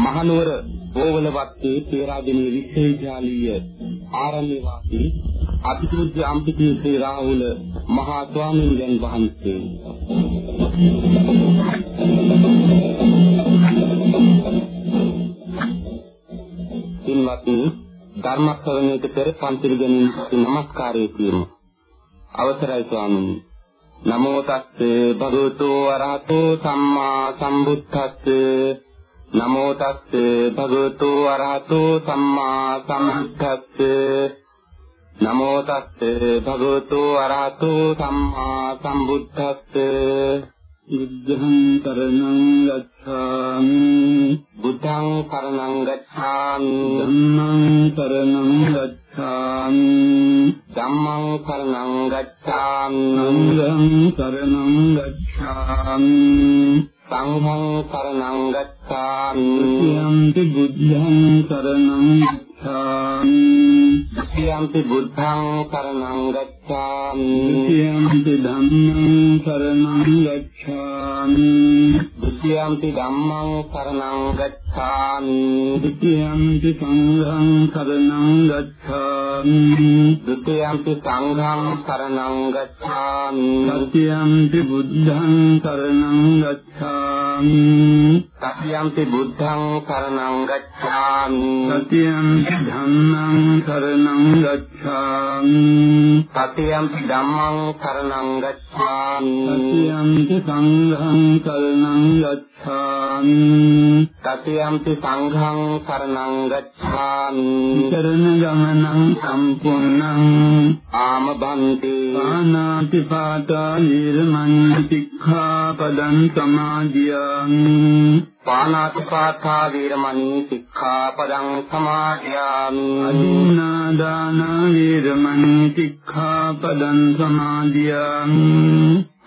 මහනුවර බෝවලවත්තේ තේරාදෙණිය විශ්වවිද්‍යාලීය ආරණ්‍ය වාසී අතිපූජ්‍ය අම්පිතිය ශ්‍රී රාහුල මහා ස්වාමීන් වහන්සේ. පින්වත්නි ධර්ම ශ්‍රවණයට පෙර පන්තිල් ගැනීම නමස්කාරය කියමු. අවසරයි ස්වාමීනි. නමෝ තස්සේ භගවතු වරහතෝ සම්මා සම්බුද්දස්සේ. නමෝ තස්සේ භගවතු වරහතෝ සම්මා සම්බුද්දස්සේ. නමෝ තස්සේ භගවතු වරහතෝ සම්මා සම්බුද්දස්සේ. බුද්ධං කරණං ගච්ඡාමි. බුද්ධං කරණං ගච්ඡාමි. ධම්මං කරණං ගච්ඡාමි. ධම්මං කරණං ගච්ඡාමි. සංඝං කරණං ගච්ඡාමි සංඝං සරණං ගච්ඡාමි. යම්පි බුද්ධං සරණං ගච්ඡාමි. යම්පි බුද්ධං සරණං ගච්ඡාමි යම්පි ධම්මං සරණං ගච්ඡාමි। යම්පි ධම්මං සරණං ගච්ඡාමි। යම්පි සංඝං සරණං ගච්ඡාමි। ဒ ුතියම්පි සංඝං සරණං ගච්ඡාමි। සත්‍යම්පි බුද්ධං සරණං ගච්ඡාමි। ගච්ඡාමි සතියම්පි බුද්ධං සරණං ගච්ඡාමි। සතියම්පි ධම්මං සරණං ගච්ඡාමි සතියම්පි ධම්මං සරණං ගච්ඡාමි। සතියම්පි සංඝං සරණං ගච්ඡාමි। සතියම්පි සංඝං සරණං ගච්ඡාමි චරණ ගමනං සම්පූර්ණං ආම බන්ති ආනාති පාතා නිර්මඤ්ඤ සික්ඛාපදං සමාදියාමි පානාතිපාතා වීරමණී සික්ඛාපදං සමාදියාමි අදින්නා දාන වීරමණී සික්ඛාපදං සමාදියාමි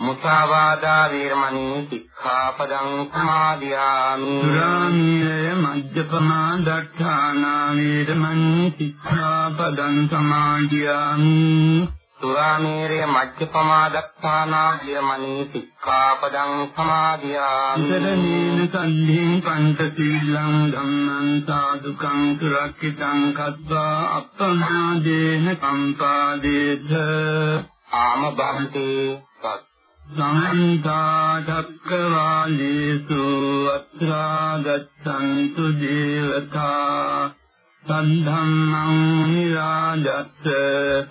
මුසාවාදා වීරමණී සික්ඛාපදං සමාදියාමි. සුරාමීරය මජ්ජපමා දත්තානා වීරමණී සික්ඛාපදං සමාදියාමි. සුරාමීරය මජ්ජපමා දත්තානා වීරමණී සික්ඛාපදං සමාදියාමි. සදනීන සම්ධින් පංචශීලං ධම්මං සාදුකං සුරක්ෂිතං කତ୍වා අප්පමාදේන සම්පාදේත ආම බන්තේ සත් සමන්තා චක්කවාලේසු අත්‍රා ගච්ඡන්තු දේවතා සද්ධම්මං නිරාජත්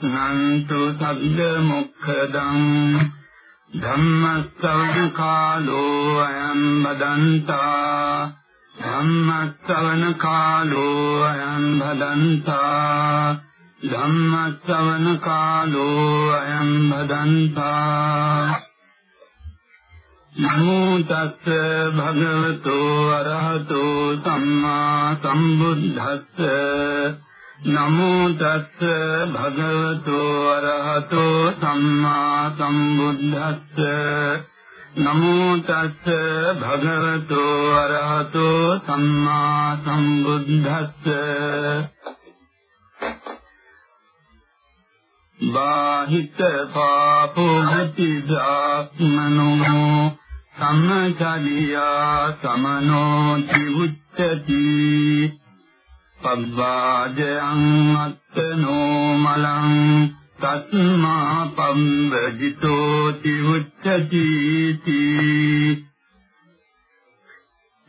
නන්තු සබ්බ මොක්ඛදං ධම්මස්සවන කාලෝ අයං බදන්තා ධම්මස්සවන කාලෝ අයං බදන්තා ධම්මස්සවන කාලෝ අයං බදන්තා නමෝ තස්ස භගවතු අරහතෝ සම්මා සම්බුද්දස්ස. නමෝ තස්ස භගවතු අරහතෝ සම්මා සම්බුද්දස්ස. නමෝ තස්ස භගවතු අරහතෝ සම්මා සම්බුද්දස්ස. බාහිත පාපෝති ධාත්මනෝ සම්චලියා සමනෝති උච්චති පබ්බාජයං අත්තනෝ මලං තස්මා පම්බජිතෝති උච්චති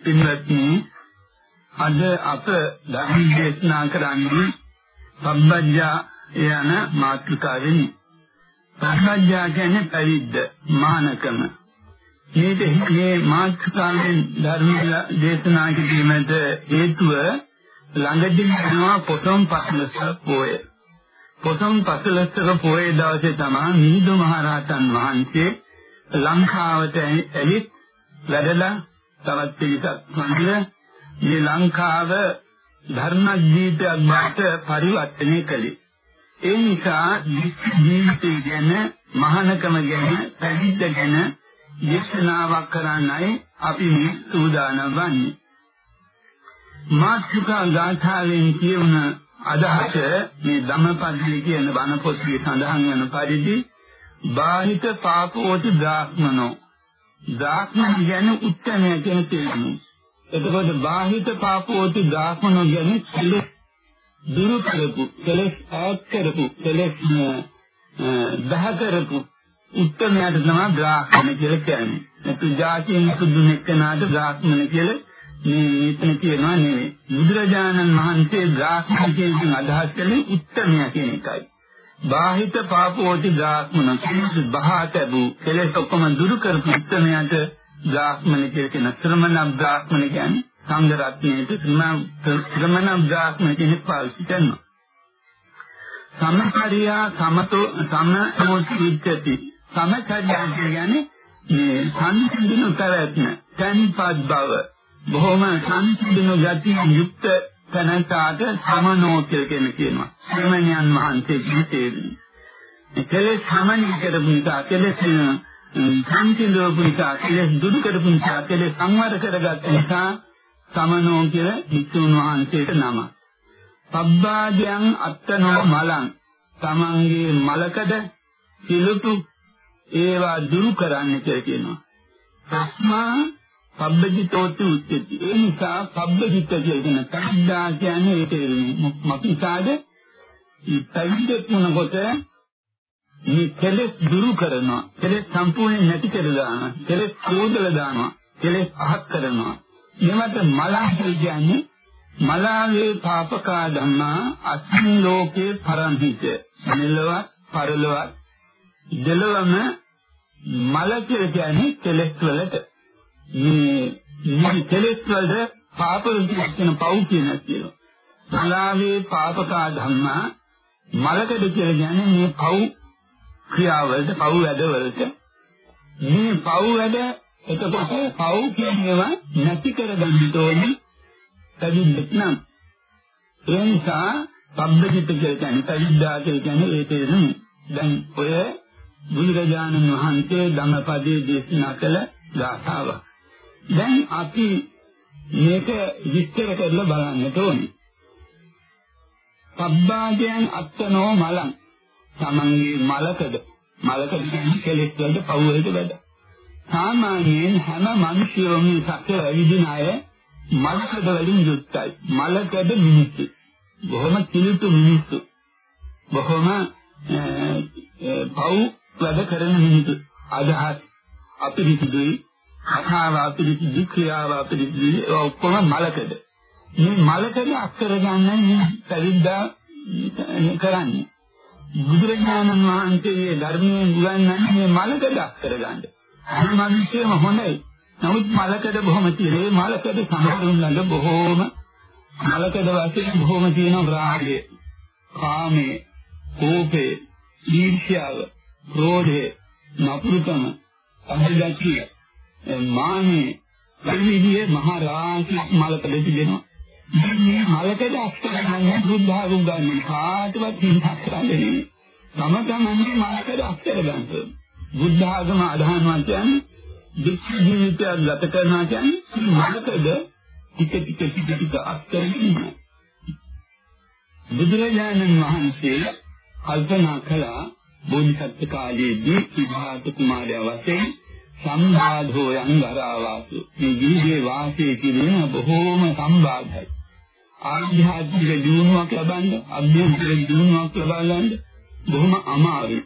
පින්වත්නි අද අප ධර්ම දේශනා කරන්නේ පබ්බජ්ජා යන මාතෘකාවෙනි. පබ්බජ්ජා කියන්නේ පැවිද්ද මානකම. මේක මේ මාතෘකාවෙන් ධර්ම දේශනා කිරීමට හේතුව ළඟදී යනවා පොතොන් පස්ලස පොය. පොතොන් පස්ලසක පොය දවසේ තමයි මිහිඳු මහරහතන් වහන්සේ ලංකාවට ඇවිත් වැඩලා තවත් පිරිසක් සම්බන්ධ මේ ලංකාව ධර්මජීවිතයක් බවට පරිවර්තනය කළේ. ඒ නිසා ජීවිතය ගැන මහානකම ගැන පැවිද්ද ගැන දේශනාවක් කරන්නයි අපි මේ සූදානම් වන්නේ. මාත්‍රිකා ගාථාවෙන් කියවන අදහස මේ ධම්මපදයේ කියන බණ පොතේ සඳහන් වන පරිදි බාහිත පාපෝති බ්‍රාහ්මනෝ බ්‍රාහ්මණ කියන්නේ උත්තමය කියන තේරුම. එතකොට බාහිත පාපෝති බ්‍රාහ්මනෝ කියන්නේ කෙලෙස් දුරු කරපු, කෙලෙස් ඈත් කරපු, කෙලෙස් දහ කරපු උත්තමයට තමයි බ්‍රාහ්මණ කියලා කියන්නේ. නැතු જાතියෙන් සුදු මෙක්කනාට බ්‍රාහ්මණ කියලා මේ එතන කියනවා නෙවෙයි. බුදුරජාණන් වහන්සේ බ්‍රාහ්මණ කියන අදහස් කළේ උත්තමය කියන එකයි. බාහිත පාපෝති බ්‍රාහ්මණ කිසි බහාතබු කෙලෙස් ඔක්කොම දුරු කරපු උත්තමයට බ්‍රාහ්මණ කියලා කියන ශ්‍රමණ බ්‍රාහ්මණ කියන්නේ සංඝ රත්නයේට ශ්‍රමණ බ්‍රාහ්මණ කියන පාවිච්චි කරනවා. සමචරියා සමතෝ සමෝචිච්ඡති සමචරියා කියන්නේ මේ සංසිඳුණු පැවැත්ම තන්පත් බව. බොහොම සංසිඳුණු ගති යුක්ත තනතාට සමනෝ කියලා කියනවා. ශ්‍රමණයන් වහන්සේ කිව්වේ කෙලෙස් සමනි කරපු නිසා කෙලෙස් සංසිඳුණු නිසා කෙලෙස් දුරු කරපු නිසා කෙලෙස් සංවර කරගත් නිසා සමනෝ කියලා විසුණු වහන්සේට නම. සබ්බාදයන් අත්තනෝ මලං. තමන්ගේ මලකඩ සිලුතු ඒවා දුරු කරන්න කියලා කියනවා. සස්මා පබ්බජිතෝති උච්චති. ඒ නිසා පබ්බජිත කියන කද්දා කියන්නේ ඒ තේරුම. මකිසාද ඉතිවිද මොනකොට මේ කෙලෙස් දුරු කරනවා. කෙලෙස් සම්පූර්ණයෙන් නැති කර දානවා. කෙලෙස් කෝදලා දානවා. කෙලෙස් අහක් කරනවා. මේවට මලං කියන්නේ මලාවේ පාපකා ධම්මා අස්මින් ලෝකේ පරම්හිත මෙලොව පරලොව දෙලොවම මල කියලා කියන්නේ කෙලෙස් වලට මේ මේ කෙලෙස් වලට පාප කියන පව් කියන කියනවා. මලාවේ පාපකා ධම්මා මලකඩ කියලා කියන්නේ මේ පව් ක්‍රියාවලට පව් වැඩවලට. මේ පව් වැඩ එතකොට පව් කියනවා නැති කරගන්න ඕනේ පැවිද්දෙක් නම්. ඒ නිසා පබ්බජිත කියලා කියන්නේ පැවිද්දා කියලා කියන්නේ ඒ තේරුම. දැන් ඔය බුදුරජාණන් වහන්සේ ධම්මපදයේ දේශනා කළ ගාථාව. දැන් අපි මේක විස්තර කරලා බලන්නට ඕනේ. පබ්බාදයන් අත්තනෝ මලං තමන්ගේ මලකද මලකද කියන්නේ කෙලෙස් වලට පව් වලට වැඩ. සාමාන්‍යයෙන් හැම මිනිසියෝම සැක විදින අය මලකඩ වලින් යුක්තයි. මලකඩ මිනිස්සු. බොහොම කිලුතු මිනිස්සු. බොහොම පව් වැඩ කරන මිනිස්සු. අදහස් අපිරිසිදුයි. කතාව අපිරිසිදු ක්‍රියාව අපිරිසිදුයි. ඒ ඔක්කොම මලකඩ. මේ මලකඩ අක්කර ගන්නයි මේ පැවිද්දා කරන්නේ. බුදුරජාණන් වහන්සේ ධර්මයෙන් උගන්වන්නේ මේ මලකඩ අක්කර ගන්න. හැම මිනිස්සෙම හොඳයි. නමුත් මලකඩ බොහොම තියෙන. ඒ මලකඩ සමහරුන් ළඟ බොහොම මලකඩ වශයෙන් බොහොම තියෙන රාගය, කාමයේ, කෝපේ, ඊර්ෂ්‍යාව, ක්‍රෝධය, නපුරුකම, අහලගතිය, මානෙ, විවිධයේ මහ රාශි මලකඩ තිබෙනවා. මේ මලකඩ අක්ෂර බුද්ධ ආගම ගන්න කාටවත් හිතක් කරන්නේ නෙමෙයි. තම තමන්ගේ මලකඩ අක්ෂර ගන්න. බුද්ධ ආගම අදහනවා කියන්නේ දුක් ජීවිතයක් ගත කරනවා කියන්නේ මනකද ටික ටික ටික ටික අත්දැකීම. බුදුරජාණන් වහන්සේ කල්පනා කළා බෝධිසත්ව කාලයේදී සිද්ධාර්ථ කුමාරයා වශයෙන් සම්බාධෝ යං ගරාවාසු මේ ජීවිතේ වාසය කිරීම බොහෝම සම්බාධයි. ආධ්‍යාත්මික දියුණුවක් ලබන්න, අභ්‍යන්තරික දියුණුවක් ලබන්න බොහොම අමාරුයි.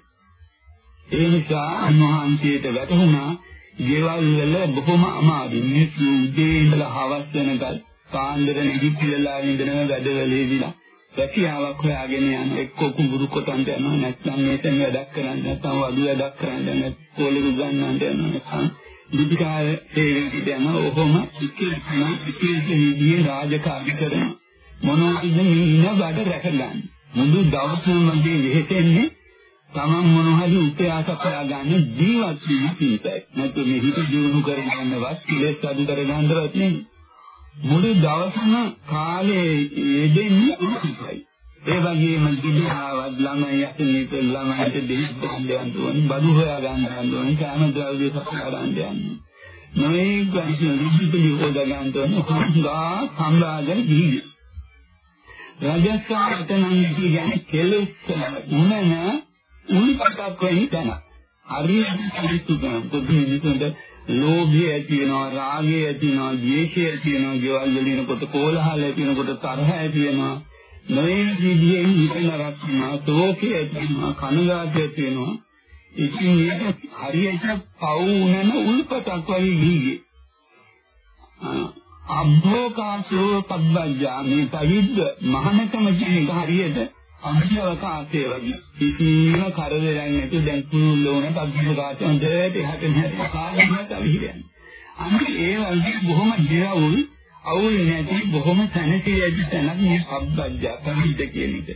ඒ නිසා අන්වහන්සේට වැටහුණා ගෙවල් වල බොහොම අමාරු මිනිස්සු උදේ ඉඳලා හවස් වෙනකල් පාන්දර නිදිලා ඉඳන වැඩවලදීලා රැකියාවක් හොයාගෙන යන එක්ක කුඹුරු කොටන්ට යනවා නැත්නම් මේතෙන් වැඩක් කරන්න නැත්නම් වඩු වැඩක් කරන්න නැත්නම් පොලිස් ගන්නන්න යනවා නැත්නම් විදිකාර සේවයට යන ඔහොම ඉක්කෙනා ඉක්කෙදී රාජකාරී කරන මොනවද මේ ඉන බඩ රැකගන්න මුළු දවසම මගේ වෙහෙතෙන්නේ තමන් මොන හරි උපයාස කරගන්න ජීවත් වීම පිණිසයි. නැත්නම් මේ හිත දියුණු කරගන්නවත් කෙලෙස් අඩු කරගන්නවත් නෙමෙයි. මුළු දවසම කාලේ යෙදෙන්නේ උපසයි. ඒ වගේම දිනාවත් ළමයි යටිනේට ළමයිට දෙහිත් ගන්න ඕනේ බඩු හොයා ගන්න ඕනේ කාම ද්‍රව්‍ය සපයා ගන්න යන්නේ මේ ගන්න රුධිරි හොදා ගන්න ඕනේ හොඳා සම්රාජන දීවි රාජස්ථානට නම් කියන්නේ කෙලෙස් උනන උල්පතක් වෙයි තන හරියට පිළිසු ගන්න පොදු මිනිසුන්ට ලෝභය ඇති වෙනවා රාගය ඇති වෙනවා ද්වේෂය ඇති වෙනවා ගෙවල් වලිනකොට කෝලහල ඇති වෙනකොට තරහ ඇති වෙනවා. නොයේ විදියෙන් හිතන රක්ෂණා තෝකේ ඇති වෙනවා කනගාටු ඇති වෙනවා. ඉතින් මේක හරියට පව් උනන උල්පතක් වගේ ගිහිගේ. අභෝකාසෝ පබ්බජා මේ පවිද්ද මහානකම කියන එක හරියට අභ්‍යවකාශයේ වගේ. කිසිම කරදරයක් නැතුව දැන් කුළුලෝන පබ්බකාශ හොඳට එහාට මෙහාට කාගෙන්නත් අවිහිරයන් අනිත් ඒ වගේ බොහොම දිරවුල් අවුල් නැති බොහොම සැනසී ඇති තැනක් මේ පබ්බජා පවිද්ද කියන එක.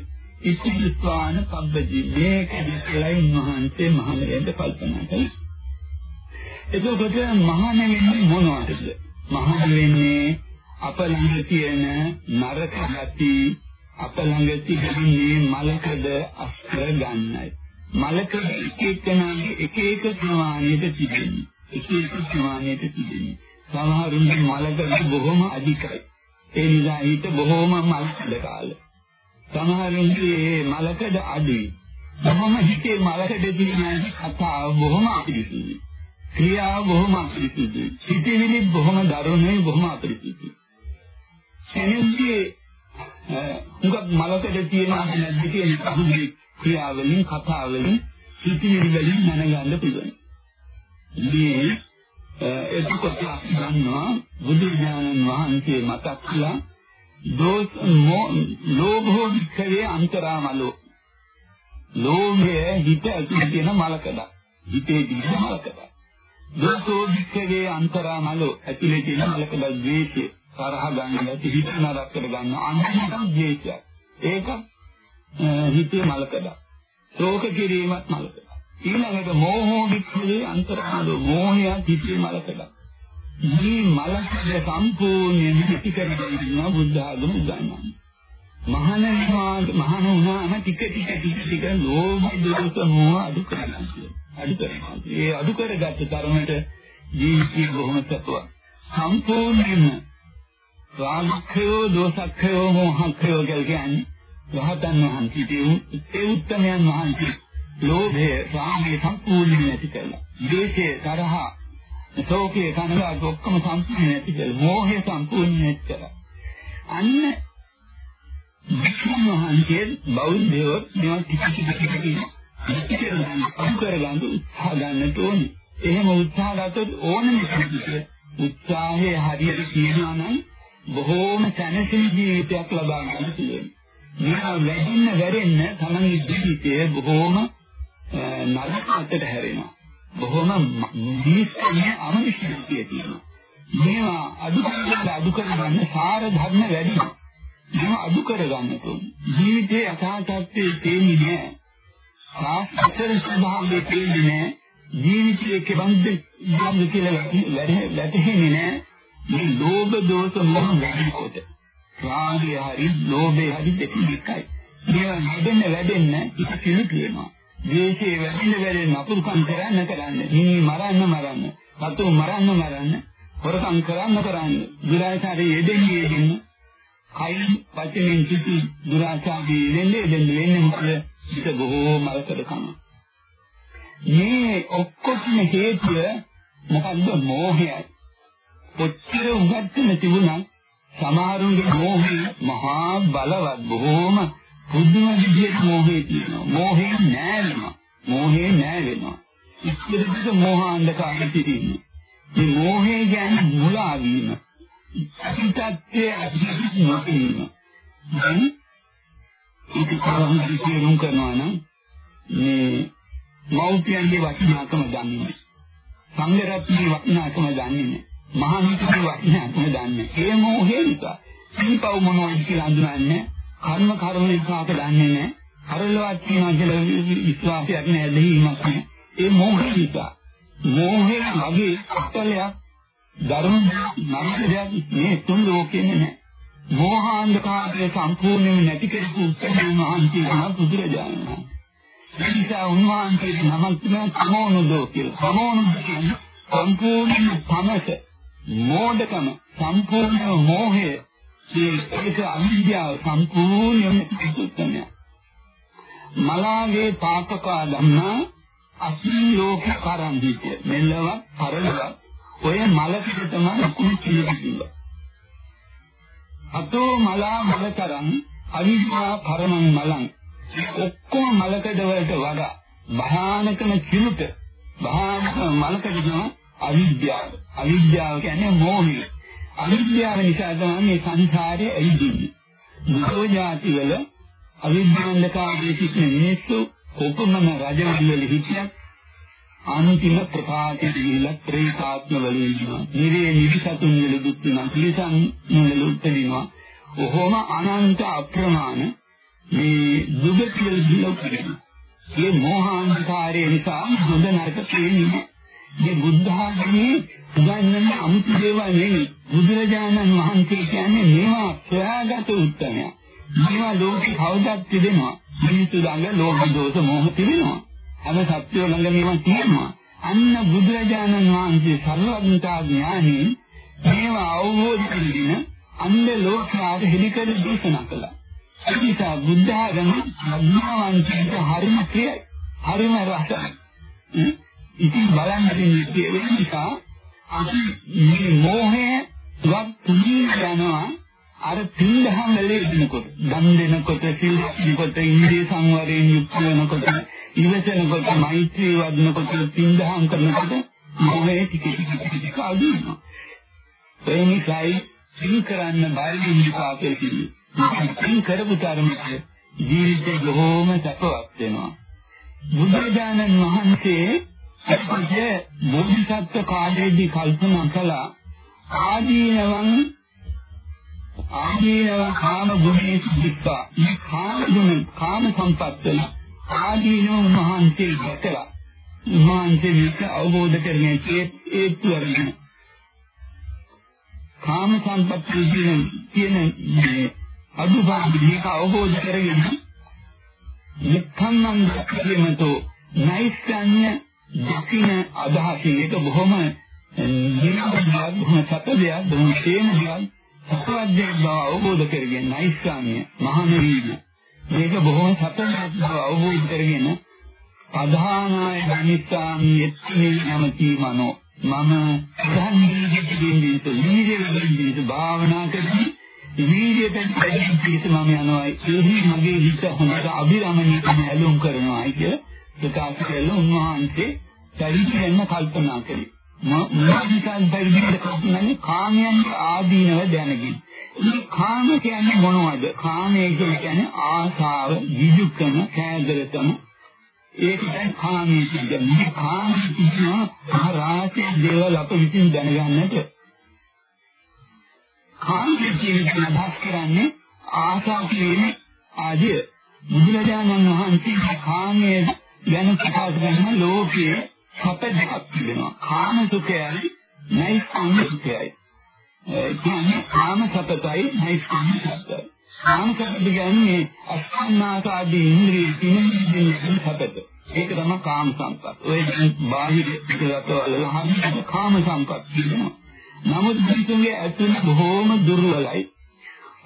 ඉතිවිස්වාන පබ්බජි මේක විශ්ලයි මහන්සේ මහණෙන්ද කල්පනා කළා. එතකොට මහාන වෙන්නේ මොනවටද? මහාන වෙන්නේ අප ළඟ තියෙන නරක ගති අප ළඟ තිබෙන්නේ මලකද අස්කර ගන්නයි. මලකද එක එකනාගේ එක එක ප්‍රමාණයට තිබෙන්නේ එක එක ප්‍රමාණයට තිබෙන්නේ සමහරුන්ගේ මලකද බොහොම අධිකයි. ඒ නිසා හිත බොහොම මල්කඩ කාල. සමහරුන්ගේ මලකද අඩුයි. බොහොම හිතේ මලකඩ තියෙන කතාව බොහොම අපිරිසුදුයි. ක්‍රියාව බොහොම අපිරිසුදුයි. සිටිවිලි බොහොම දරුණුයි බොහොම අපිරිසුදුයි. එනිදී මුගක් මලකඩ තියෙන නැද්ද කියන කහුගේ ක්‍රියාවලින් කතාවලින් සිටිවිලි වලින් දැනගන්න පුළුවන්. මේ එතකොට ගන්නවා බුදු දානන් වහන්සේ මතක් කළා දෝස් ලෝභෝ වික්‍රේ අන්තරාමලෝ. ලෝභය හිත ඇතුළේ තියෙන මලකඩ හිතේ තියෙන මලකඩ දෝසෝ වික්කවේ අන්තරාමලෝ ඇතුලේ තියෙන මලක ද්වේෂය. තරහ ගන්න නැති හිත නරක කර ගන්න අන්තිමටම ද්වේෂය ඒක හිතේ මලකඩ ශෝක කිරීමත් මලකඩ ඊළඟට මෝහෝ වික්කවේ අන්තරාමලෝ මෝහය හිතේ මලකඩ මේ මලකඩ සම්පූර්ණයෙන් පිටි කරගෙන බුද්ධ ආගම ගන්නවා මහානන්දා මහාන වුණාම ටික ටික ටික ටික ලෝභ දෝෂ මොහ අඩු කරගන්න අඩු කරනවා. ඒ අඩු කරගත්ත තරමට ජීවිතය බොහොම සතුටක් සම්පූර්ණයෙන්ම රාගක්ඛයෝ දෝසක්ඛයෝ මොහක්ඛයෝ කියන්නේ රහතන් වහන්සේ ඒ උත්තමයන් වහන්සේ ලෝභය රාගය සම්පූර්ණයෙන් නැති කළා ද්වේෂය තරහ ශෝකය කනගාටු ඔක්කොම සම්පූර්ණයෙන් නැති කළා මෝහය සම්පූර්ණයෙන් නැති කළා අන්න වික්‍රම වහන්සේ බෞද්ධයෝ මේවා කිසි කිසි කරගන්න උත්සාහ ගන්නට ඕනේ. එහෙම උත්සාහ ගත්තොත් ඕනම කෙනෙකුට උත්සාහය හරියට තියනවා නම් බොහෝම සැනසෙන ජීවිතයක් ලබා ගන්න පුළුවන්. මේවා වැඩින්න වැඩෙන්න තමන්ගේ ජීවිතය බොහෝම නරකකට හැරෙනවා. බොහෝම මිනිස්සුන්ගේ අමනිෂ්ඨිය තියෙනවා. මේවා අඩු කරලා අඩු කරගන්න සාර ධර්ම වැඩි. මේවා අඩු කරගන්න ඕනේ. ජීවිතයේ යථා තත්ත්වයේ තේන්නේ නැහැ. ආස්තර ස්වභාවයේ තේන්නේ නැහැ. ජීවිතයේ කෙබඳ යම්ද කියලා වැටහෙන්නේ නැහැ. මේ ලෝභ දෝෂ මොහ වැඩිකොට. රාගය හරි ලෝභය හරි දෙකම එකයි. මේවා වැඩෙන්න වැඩෙන්න ඉත කිලු කියනවා. ද්වේෂය වැඩෙන්න වැඩෙන්න අපුරුකම් කරන්න කරන්න. නිනි මරන්න මරන්න. සතු මරන්න මරන්න. හොරකම් කරන්න කරන්න. දුරාචාරයේ යෙදෙන්නේ යෙදෙන්න. කයි වචනෙන් කිසි දුරාචාරයේ යෙදෙන්නේ යෙදෙන්නේ වෙන්නේ මොකද? පිට බොහෝ මලකඩ කන. මේ ඔක්කොම හේතුව මොකද්ද මෝහයයි. කොච්චර උගත්කම තිබුණා සමහරුන්ගේ මෝහය මහා බලවත් බොහෝම පුදුම විදිහට මෝහේ තියෙනවා. මෝහේ නෑ වෙනවා. මෝහේ නෑ වෙනවා. ඉස්සරහට මෝහ අන්ධකාරය පිටින්නේ. මේ මෝහය කියන්නේ මුලා වීම. අතීතයේ අතීත නොකිරීම. දැන් ඒක කොහොමද තේරුම් කරනවා නම් මේ මෞපියන්ගේ වටිනාකම දන්නේ නැහැ. සංඝ රත්නයේ වටිනාකම දන්නේ නැහැ. මහා මිත්‍රගේ වටිනාකම දන්නේ නැහැ. ඒ මොහේ නිසා සීපව් මොනවද කියලා අඳුනන්නේ කර්ම කර්ම විපාක දන්නේ නැහැ. අරලවත් කියනවා කියලා විශ්වාසයක් නැහැ දෙහිමක් නැහැ. ඒ මොහේ නිසා මොහේ වගේ අත්ලයක් ධර්ම නරක දෙයක් මේ තුන් ලෝකෙන්නේ නැහැ. මෝහාන්ධකාරය සම්පූර්ණයෙන්ම නැති කරපු උත්තරයන් වහන්සේ තමයි බුදුරජාණන් වහන්සේ. ඒ නිසා උන්වහන්සේට නමක් තමයි සමෝනුදෝ කියලා. සමෝනුදෝ කියන්නේ සම්පූර්ණ තමස මෝඩකම සම්පූර්ණ මෝහය ඒක අවිද්‍යාව සම්පූර්ණයෙන්ම පිටුත්තනය. මලාගේ පාපකා ධම්මා අසීලෝක කරන්දිත මෙලවත් පරලවත් ඔය මලකට තමයි කුණු කියන්නේ. අතෝ මලා මලතරන් අවිද්‍යා පරමං මලං ඔක්කොම මලකඩ වලට වඩා භයානකම කිලුට භයානක මලකඩ කියන අවිද්‍යාව. අවිද්‍යාව කියන්නේ මෝහය. අවිද්‍යාව නිසා තමයි මේ සංසාරේ ඇවිදින්නේ. මුසෝ જાති වල අවිද්‍යාන්ධකාරයේ සිටින මිනිස්සු කොපමණ රජවැඩි වල හිටියත් අන්තිම ප්‍රපාතයේ ගිහිලා ප්‍රේතාත්ම වල ඉන්නවා. නිරේ නිවිසතුන් වල දුක් වෙනවා. පිළිසන් වල උත්පදිනවා. ඔහොම අනන්ත අප්‍රමාණ මේ දුගතිය දිලොක්කරන. මේ මෝහාන්ධකාරය නිසා හොඳ නරක තේන්නේ. මේ බුද්ධ ආගමේ උගන්වන අමුතු දේවල් නෙවෙයි. බුදුරජාණන් වහන්සේ කියන්නේ මේවා සොයාගත උත්තරයක්. මේවා ලෝකේ කවදාත් තිබෙනවා. මිනිස්සු ළඟ ලෝභ දෝෂ මෝහ තිබෙනවා. හැම සත්‍යෝ ළඟ මේවා තියෙනවා. අන්න බුදුරජාණන් වහන්සේ සර්වඥතා ඥානෙ මේවා අවබෝධ කරගෙන අන්න ලෝකයාට හෙළිකර දේශනා කළා. ඒ නිසා බුද්ධ ආගම අඥාවන්තයට හරිම ප්‍රියයි. හරිම රසයි. ඉතින් බලන්න දෙන්නේ ඒ නිසා අපි මේ මෝහය වත් තුනී යනවා. අර පින්දහම් වලේ ඉන්නකොට දන් දෙනකොට සිල් දෙනකොට ඉන්ද්‍රිය සංවරයෙන් යුක්ත වෙනකොට ඉවසනකොට මෛත්‍රී වඩනකොට පින්දහම් කරනකොට මොහේ ටික ටික ටික ටික අඩු වෙනවා ඒ නිසායි සිල් කරන්න බැරි විපාකයේ තියෙන්නේ. සිල් කරපු තරමට ජීවිතේ බොහෝම සපවත් වෙනවා. බුදුරජාණන් වහන්සේ අපේ බෝධිසත්ව කාලයේදී කල්පනා කළා ආදීනවන් ආදීනව කාම ගුණේ සිද්ධා මේ කාම ගුණ කාම සම්පත්තල ආදීනව මහන්සිය දැකලා මහන්සිය මේක අවබෝධ කරගෙන ඒත්තු අරගෙන කාම සම්පත්තිය කියන කියන මේ අදුපාදික අවබෝධ කරගෙන නික්ඛම්මං කියමතෝ නෛෂ්ඨඤ්ඤ දකින අදහසින් ඒක බොහොම නිරන්තරව බොහොම සත්‍යයක් බොහොම තේමයක් සත්‍යයක් බව අවබෝධ කරගෙන නෛෂ්ඨාන්‍ය මහාන වීම මේක බොහොම සත්‍යයක් බව අවබෝධ කරගෙන අධානාය ධනිස්සාමි එත්මේ යමති මනෝ. මම ධම්මීජිතින්දිත වීර්යයෙන් භාවනා කරමි වීර්යයෙන් පිළිපදිත මම යනවා. ඒහි මගේ හිත හොඳට අභිරමණීය ඇලුම් කරනවා. කියලා ප්‍රකාශ කළ උන්වහන්සේ පරිපූර්ණ කල්පනා කළේ. මොනවාද පරිපූර්ණ කල්පනානේ කාමයන් ආදීනව දැනගින්. මේ කාම කියන්නේ මොනවද? කාමය කියන්නේ ආසාව, විදුකම, කෑදරතම. ඒක තමයි කාමයේ කියන්නේ. මේ කාම කියන රාශිය දේවල් අප විසින් දැනගන්නට කාමයේ කියන අදහස් කරන්නේ ආසාව කියන්නේ ආදිය. බුදුරජාණන් වහන්සේ කාමයේ ගැන කතා කරන ලෝකයේ සැප දෙකක් තිබෙනවා. කාම සුඛයයි නෛෂ්ක්‍රම්‍ය සුඛයයි. ඒ කියන්නේ කාම සැපතයි නෛෂ්ක්‍රම්‍ය සැපතයි. කාම සැප කියන්නේ අස්කන්නාසාදී ඉන්ද්‍රිය තිනෙන්නේ සැපත. ඒක තමයි කාම සම්පත්. ඔය බාහිර පිටරටවල කාම සම්පත් කියනවා. නමුත් මිනිසුන්ගේ ඇතුළ බොහෝම දුර්වලයි.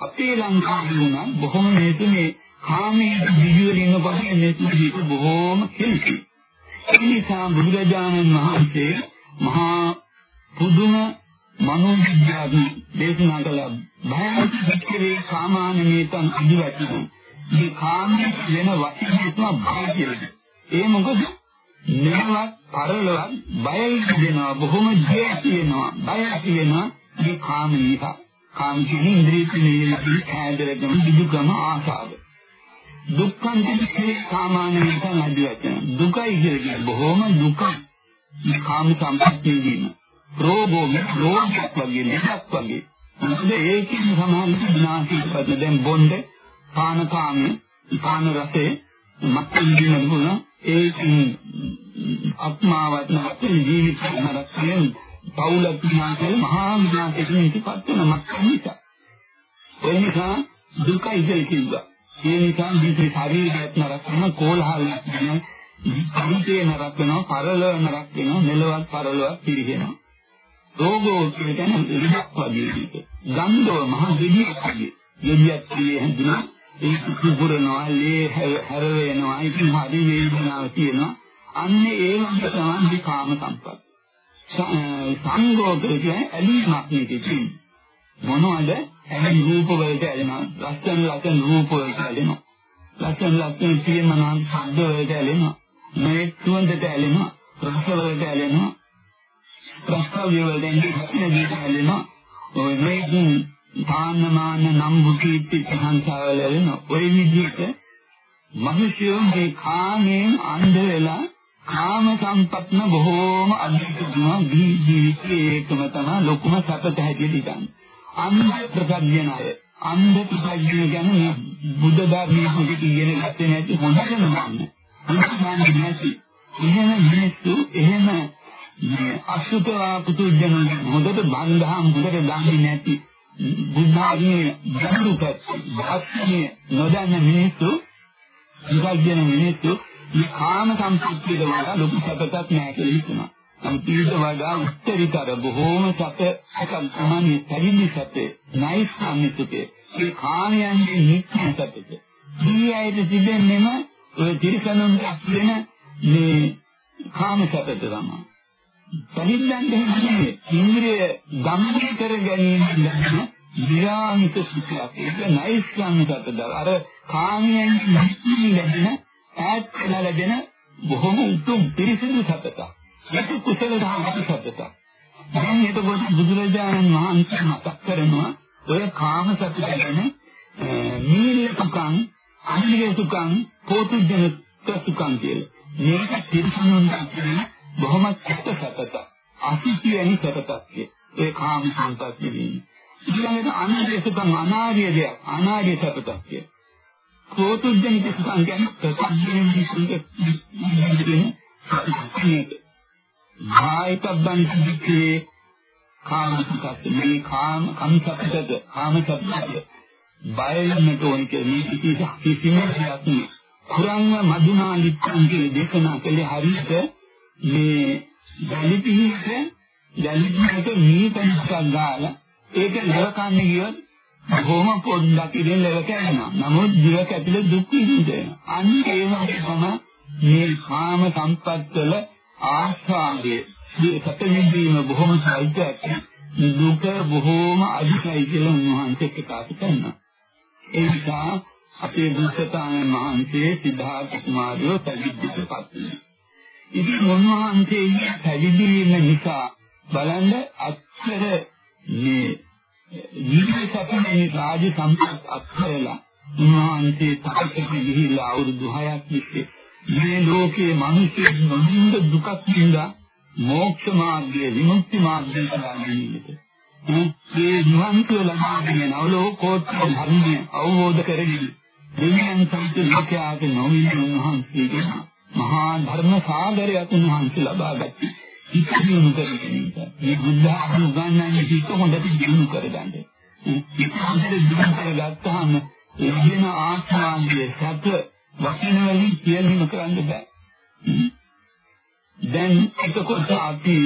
අපේ ලංකාවේ වුණා බොහොම මේක මේ කාමයේ දිවිවලින් පස්සේ මේ ජීවිත බොහෝම කෙලෙසි. ඒ නිසා බුදුරජාණන් වහන්සේ මහා පුදුම මනෝවිද්‍යාවේ දේශනා කළ භයානක වික්‍රේ කාමානමේතන් අදිවචන. මේ කාමයේ වෙන වචනේ තමයි භය කියලා. ඒ මොකද මෙලවත් පරලවත් බය වෙනවා බොහොම ජීවිත වෙනවා බය ඇති වෙනවා මේ කාම නිසා. කාම කියන්නේ ඉන්ද්‍රිය පිළිවිලි කෑදරකම විදුකම ආසාව. දුක්ඛං කිච්චේ සාමාන්‍යයෙන් අදි වචන. දුකයි කියන්නේ බොහොම දුකයි. මේ කාම සම්පත්තියේදීම. රෝගෝ රෝගයක් වගේ ලෙඩක් වගේ. මොකද ඒකෙන් සමාන විනාශීපද දැන් බොණ්ඩ පාන කාම පාන රසේ මත්යෙන් දිනන ඒකින් ආත්මාවත් නැති ජීවිත නරකයෙන් පෞලක් විනාශේ මහා විනාශයෙන් ඉතිපත් වෙන මත් නිසා ඒ නිසා දුකයි කියලා කිව්වා. ඒ නිසා මේ ශරීරයත් නරක වෙන කෝලහලයක් වෙන ජීවිතේ නරක වෙනවා, පරලොව නරක වෙනවා, මෙලොවක් පරලොවක් පිරිහෙනවා. රෝගෝ කියන ඉරියක් වගේ දෙයක්. ගන්ධව මහ දෙවියෙක් වගේ. ගෙඩියක් පිළි හැදුනා ඒක කුපුරනවා, ලේ හැර වෙනවා, ඉතින් හරි වේදනාවක් තියෙනවා. අන්න ඒ වගේ තමයි කාම සම්පත්. සංගෝධ කියන්නේ ඇලීමක් නෙකේ මොනවද? ඇලි රූප වලට ඇලෙනවා. ලස්සන ලස්සන රූප වලට ඇලෙනවා. ලස්සන ලස්සන ප්‍රියමනාප ශබ්ද වලට ඇලෙනවා. මේ සුවඳට ඇලෙනවා. රස වලට ඇලෙනවා. ප්‍රස්තාවය වලට ඇලෙනවා. ඔය මේකින් තාන්නමාන නම් බුකීති සංසාරවල ඇලෙනවා. ඔය විදිහට මිනිස්සු මේ කාමයෙන් අන්ධ වෙලා කාම සම්පත්න බොහෝම අධික දුනා ජීවිතයේ ඒකම තමයි ලොකුම සැපත හැටියට ඉතින්. අන්ධ ප්‍රත්‍යඥය අන්ධ ප්‍රත්‍යඥය කියන්නේ බුද්ධ ධර්මයේ ඉගෙන ගත්තේ නැති හොඳටම නෑ. හොඳටම නැති. එහෙම මිනිස්සු එහෙම මේ අසුතවා පුතුජන හොඳට බන්ධහම් හොඳට දන්නේ නැති බුද්ධ ආගමේ ගැඹුරු පැත්තේ නොදන්න මිනිස්සු විකල්පන මිනිස්සු මේ කාම සම්පූර්ණයට වඩා ලොකු සැපයක් නැහැ කියලා හිතනවා. නමුත් ඊට වඩා උත්තරීතර බොහෝම සැප එකක් තමයි පැවිදි සැපේ. නයිස් සම්මිතකේ. ඒ කාමයන්ගේ නිත්‍ය සැපක. දීයයිද තිබෙන්නේම ඔය තිරසනුන්ට කියන මේ කාම සැපත තමයි. පරිද්දන් දෙන්නේ ඉන්ද්‍රිය ගම්මී කර ගැනීම ලැබෙන විරාමිත සුඛයක්. ඒක නයිස් සම්මිතකද. අර කාමයන් නිත්‍ය ලැබෙන ඈත් වෙලා ලැබෙන බොහොම උතුම් පිරිසිදු සත්‍යයක්. ඒක කුසල ධර්ම සත්‍යයක්. දැන් එතකොට බුදුරජාණන් වහන්සේ මතක් කරනවා ඔය කාම සත්‍ය කියන්නේ නීල සුඛං, අනිල සුඛං, පෝතුජන සුඛං කියලා. මේක පිරිසිදුන් කියන බොහොම සත්‍ය සත්‍යයක්. අසිතිය වෙනි සත්‍යයක්. ඒ කාම සංකල්පෙදී. ඊළඟට අනාර්ය සුඛං අනාර්ය දෙයක්, අනාර්ය සත්‍යයක්. කෝතුජ්ජනික සංඥා ප්‍රතිඥාන විසුද්ධිය භායිතබ්බන් සිද්ධේ කාම සත්‍ය මේ කාම කම්සප්පද කාම සත්‍යය බය වෙන්නට ඕන කියන්නේ කිසි කිසිම දෙයක් නෙවෙයි කුරංව මදුනා ලිච්ඡන් කියන දේශනා කළේ හරියට මේ දැලිපිහිට දැලිපිහිට මීතනිස්සක් ගාලා ඒක නරකන්නේ කියොත් බොහොම පොඩ්ඩක් ඉතින් ලෙව කැවෙනවා. නමුත් ජීවක ඇතුලේ දුක් විඳිනවා. අන්න ඒ වගේ තමයි මේ කාම සම්පත් වල ආස්වාදයේ මේ සැප විඳීම බොහොම සයිතක්. දුක බොහොම අධිකයි කියලා උන්වහන්සේ ප්‍රකාශ කරනවා. ඒ නිසා අපේ බුද්ධතාණන් වහන්සේ සිද්ධාර්ථ කුමාරයෝ පැවිදිටපත් වුණා. ඉතින් උන්වහන්සේ පැවිදි වීම නිසා බලන්න අක්ෂර මේ ජීවිත සැපනේ රාජ සම්පත් අත්හැරලා උන්වහන්සේ තාපසෙ ගිහිල්ලා අවුරුදු 6ක් තිස්සේ මේ ලෝකයේ මිනිස්සු නොනින්ද දුකක් විඳා මෝක්ෂ මාර්ගයේ විමුක්ති මාර්ගය ගන්නට මේ නිවන්ක ලබාගෙන අවලෝකෝත්තර ධර්මය අවබෝධ කරගනි දෙවියන් සහිත ලෝකයාට නොමින් උන්වහන්සේගේ මහා ධර්ම සාගරයක් උන්වහන්සේ ලබාගත්තේ ඉතිරියුණු කරගෙන ඉන්න. මේ බුද්ධ ආගම උගන්වන්නේ හිත හොඳට දිනු කරගන්න. ඒක හොඳට දිනු කරගත්තාම ඒ වෙන ආත්මාංගයේ සැප වකින වලින් කියන්න කරන්න බෑ. දැන් එතකොට අපි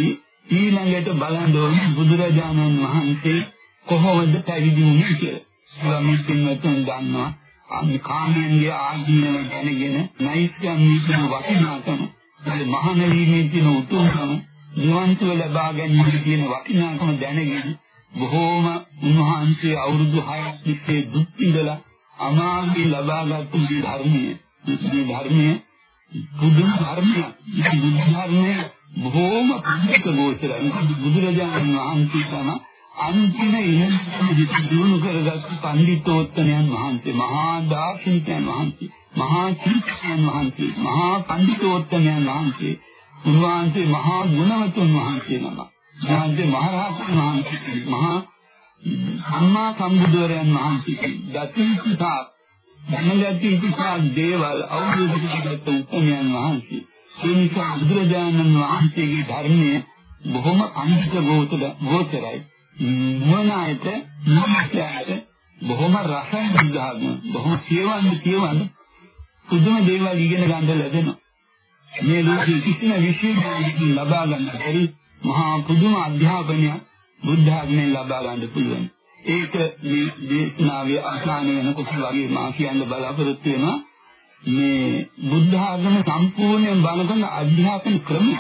ඊළඟට බලන්න ඕනේ බුදුරජාණන් වහන්සේ කොහොමද පැවිදි වුනේ කියලා. ස්වාමීන් වහන්සේ දන්නවා අනි කාමයන්ගේ ආදීනව දැනගෙන නෛත්‍යම් නිකන් වටිනාකම මහාන වීමේ තියෙන උතුම්කම නිවන් සුව ලබා ගැනීම කියන වටිනාකම දැනගෙන බොහෝම උන්වහන්සේ අවුරුදු 6ක් තිස්සේ දුක් විඳලා අමාර්ගය ලබාගත් මේ ධර්මයේ. මේ ධර්මයේ බුදුන් ධර්මයේ බුදු ධර්මයේ බොහෝම ප්‍රසිද්ධ ගෝචරයි. බුදුරජාණන් වහන්සේ තම අන්තිම ඉහළ දිනු කරගත් පඬිතෝත්තමයන් වහන්සේ මහා දාර්ශනිකයන් වහන්සේ මහා චින්තකයන් වහන්සේ මහා පඬිතෝත්තමයන් වහන්සේ උන්වහන්සේ මහා ගුණවතුන් වහන්සේ නම. උන්වහන්සේ මහරහතන් වහන්සේ මහා සම්මා සම්බුදුරයන් වහන්සේ දතිසිතා ධනගතිසිතා දේවල් අවබෝධ උත්තරයන් වහන්සේ. ඒ නිසා බුදුරජාණන් වහන්සේගේ ධර්මයේ බොහොම අනිත්‍ය ගෝචර ගෝචරයි. මොනායට මොනක්ලයට බොහොම රසයි බුද්ධ ආගම. බොහොම කියවන්න කියවන්න පුදුම දේවල් ඉගෙන ගන්න ලැබෙනවා. මේ ලෝකයේ කිසිම විශ්වවිද්‍යාලයකින් ලබා ගන්න බැරි මහා පුදුම අධ්‍යාපනයක් බුද්ධ ආගමෙන් ලබා ගන්න පුළුවන්. ඒක මේ දේශනාවේ අවසාන වෙනකොට වගේ මා කියන්න බලාපොරොත්තු වෙනවා. මේ බුද්ධ ආගම සම්පූර්ණයෙන් බලන අධ්‍යාපන ක්‍රමය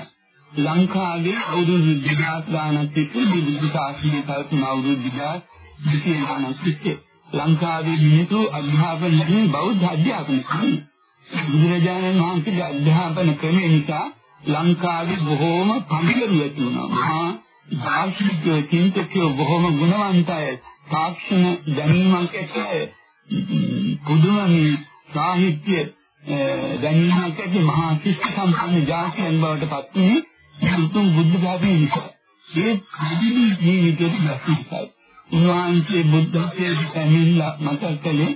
ලංකාවේ අවුරුදු 2000 ගානක් තිබුණු බුද්ධ ශාසනය පැවතුන අවුරුදු 2000 ගානක් තිස්සේ ලංකාවේ මිනිසු අධ්‍යාපනයේ බෞද්ධ අධ්‍යාපන ක්‍රමය බුදුරජාණන් වහන්සේගේ අධ්‍යාපන ක්‍රමය නිසා ලංකාවේ බොහෝම පඬිවරු ඇති වුණා. මහා දාර්ශනිකයෝ චින්තකයෝ බොහෝම ගුණවන්තය තාක්ෂණ දැනීමක් ඇති පුදුම මේ සාහිත්‍ය දැනීමක් ඇති මහා ශිෂ්ට සම්පන්න ජාතියන් බවට පත් වුණේ උතුම් බුද්ධ ධර්මයේ නිසා. ඒ පිළිවි ජීවිතයේ දැක්කයි. උන්වහන්සේ බුද්ධත්වයේ පැමිණලා මතක් කළේ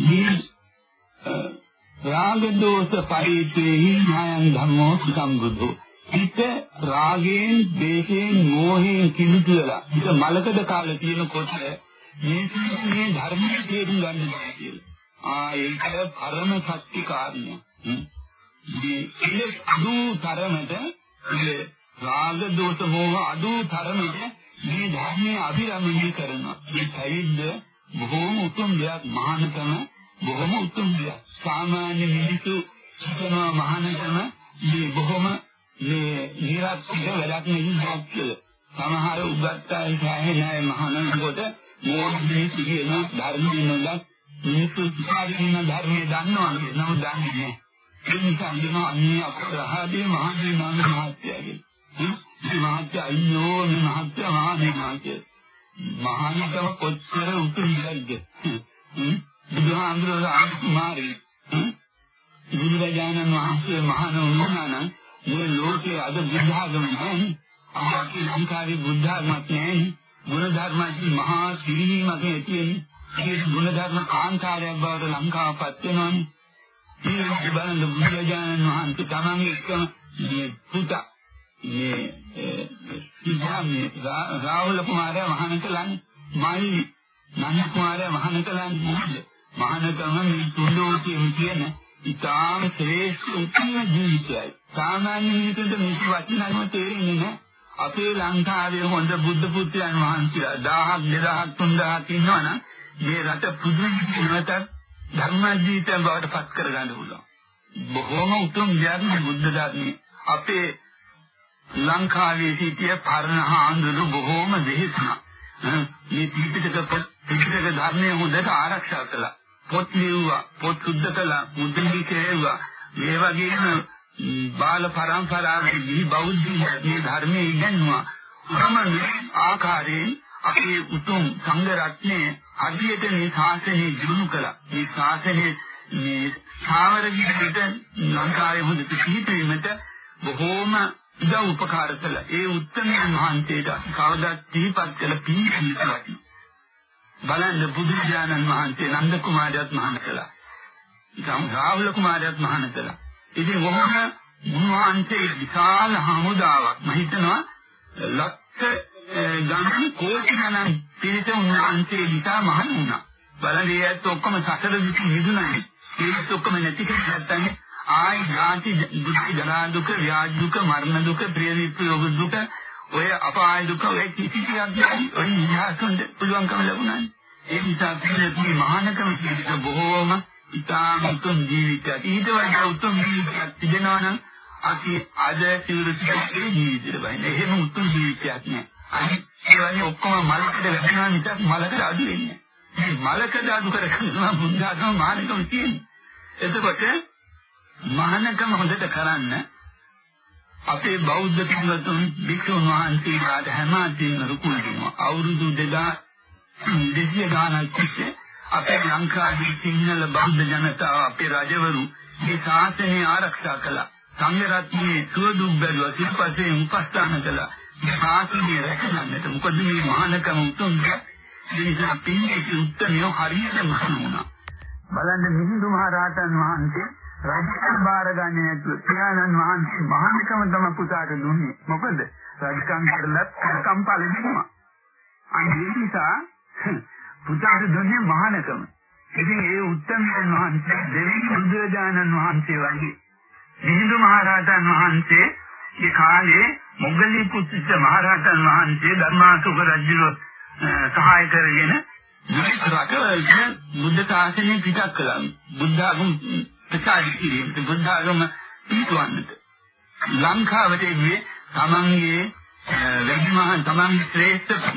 මේ රාග දෝෂ පරිච්ඡේහි ඥායං ධම්මෝ සම්බුද්ධෝ හිත රාගයෙන් දේශයෙන් මෝහයෙන් කිලිතුලා හිත මලකද කාලේ තියෙනකොට මේ මේ ධර්මයේ තේරුම් ගන්න බෑ කියලා. ආ ඒක පරම සත්‍ය කාරණය මේ ඉලෙස් අඩු තරමට රාග දෝෂ මෝහ අඩු තරමට මේ ධර්මයේ අභිරමණය කරනවා. මේ පැවිද්ද බොහෝම උතුම් දෙයක් මහානකම බොහොම උතුම් දෙයක්. සාමාන්‍ය මිනිසු හිතන මහානකම මේ බොහොම මේ නිරත්ික වැඩක් නෙවෙයි කියලා. සමහර උගත් අය සෑහෙනයි මහානකකොට මොෝඩ්නේ කියන ධර්මයේ නොදත් මිනිසු ඉස්සරහින් ධර්මයේ දන්නවා නමුත් දන්නේ නැහැ. ඒ නිසා ඉන්න අන්නේ අපරාධේ මහදී නාම මහත්යගේ. මේ මහත්ය අයියෝ මේ මහත්ය මහා මහත්ය. මහානිකම කොච්චර උතුම් දෙයක්ද බුදුහාමුදුරුවෝ ආත්මාරි බුදුරජාණන් වහන්සේ මහාන වුණා නම් මේ ලෝකයේ අද බුද්ධාගම නැහැ. අපේ ලංකාවේ බුද්ධාගමක් නැහැ. ගුණ ධර්මයේ මහා සිරිමක ඇතිවෙන්නේ ඒ ගුණ ධර්ම කාන්තාරයක් බවට ලංකාවපත් වෙනවනේ. මේ බලන්න බුදුරජාණන් වහන්සේ තමන්ගේ එකම මේ පුතා මේ ඉස්හාමේ රාහුල කුමාරයා මහාන කලන්නේ මයි නන්ද කුමාරයා මහාන කලන්නේ මොකද? මහානකම මේ තුන්දෝතිය කියන ඉතාම ශ්‍රේෂ්ඨ උතුම් ජීවිතයයි සාමාන්‍ය මිනිසුන්ට මේක වටිනාකම තේරෙන්නේ නැහැ අපේ ලංකාවේ හොඳ බුද්ධ පුත්‍රයන් වහන්සේලා 1000ක් 2000ක් 3000ක් ඉන්නවනම් මේ රට පුදුම ජීවිතයක් ධර්ම ජීවිතයක් බවට පත් කරගන්න පුළුවන් බොහෝම උතුම් දෙයක් බුද්ධ ධර්මයේ අපේ ලංකාවේ සිටිය පරණ හාමුදුරු බොහෝම දෙහිස්නා. මේ පිටිටක පිටිටක ධර්මයේ හොඳට ආරක්ෂා කළා. පොත් ලියුවා, පොත් සුද්ධ කළා, මුද්‍රණය කෙරුවා. මේ වගේම බාල පරම්පරාවේ දී බෞද්ධ මේ ධර්මයේ ඉගෙනුවා. උගම ආකාරයෙන් අපේ උතුම් සංඝ රත්නයේ අධියට මේ ශාසනය දිනු කළා. මේ ශාසනය මේ ශාවර විදිහට ලංකාවේ හොඳට පිහිටීමට බොහෝම උදව් උපකාර කළ ඒ උත්තමයන් වහන්සේට කවදා තීපත් කළ පිළිගන්නයි. බලන්න බුදු දානන් වහන්සේ නන්ද කුමාරයාත් මහාන කළා. ඉතින් රාහුල කුමාරයාත් මහාන කළා. ඉතින් කොහොම උන්වහන්සේ විශාල හමුදාවක් මම හිතනවා ලක්ෂ ගණන් කෝටි ගණන් පිරිස උන්වහන්සේ නිසා මහාන වුණා. බලන්න ඒ ඇත්ත ඔක්කොම සසර විසි මිදුණා. ඒත් ඔක්කොම නැති කරලා නැත්තම් ආයි ඥාති දුක් ජරා දුක ව්‍යාධි දුක මරණ දුක ප්‍රිය විප්‍රයෝග දුක ඔය අපාය දුක ඔය කිසි කියක් ඔය ඉහාසොන්ද පුළුවන්කම ලැබුණානේ. ඒ නිසා පිළිතුරු මහානකම පිළිතුර බොහෝම ඉතාම උතුම් ජීවිතයක්. ඊට වඩා උතුම් ජීවිතයක් තිබෙනවා නම් අපි අද සිවුරුසිතේ ජීවිතේ වයින් එහෙම උතුම් ජීවිතයක් නෑ. අනිත් ඒවානේ ඔක්කොම මලකට වැටෙනවා මිසක් මලකට අඩු වෙන්නේ නෑ. මලකට අඩු කරගන්නවා බුද්ධ ආගම මහානකම තියෙන්නේ. එතකොට මහානකම හොඳට කරන්න අපේ බෞද්ධ පින්වතුන් වික්ෂුන් වහන්සේලාට හැම අතින් රුකුල් දෙනවා. අවුරුදු 2000 ගානක් තිස්සේ අපේ ලංකාවේ සිංහල බෞද්ධ ජනතාව අපේ රජවරු මේ ශාසනය ආරක්ෂා කළා. සංඝ රත්නයේ සුවදුක් බැලුවා සිල්පසේ උපස්ථාන කළා. මේ ශාසනය රැකගන්නට මොකද මේ මහානකම උතුම් ඒ නිසා පින්කේ උත්තමිය හරියට මහාන වුණා. බලන්න මිහිඳු මහ රහතන් වහන්සේ රජකම් බාරගන්නේ නැතුව පියාණන් වහන්සේ මහානිකම තම පුතාට දුන්නේ. මොකද රජකම් කරලත් කම්පල දෙනවා. අනිත් නිසා පුතාට දුන්නේ මහානකම. ඉතින් ඒ උත්තමයන් වහන්සේ දෙවියන් බුදුරජාණන් වහන්සේ වගේ මිහිඳු මහරහතන් වහන්සේ ඒ කාලේ මොග්ගලී පුත්‍ර මහරහතන් වහන්සේ ධර්මාසුක රජුව සහාය කරගෙන රටවල බුද්ධ ශාසනය පිටක් කළා. බුද්ධ ආගම ප්‍රචාර කිරීමට බුද්ධ ආගම පිටවන්නට. ලංකාවට එන්නේ තමන්ගේ වැඩිමහල් තමන් ශ්‍රේෂ්ඨ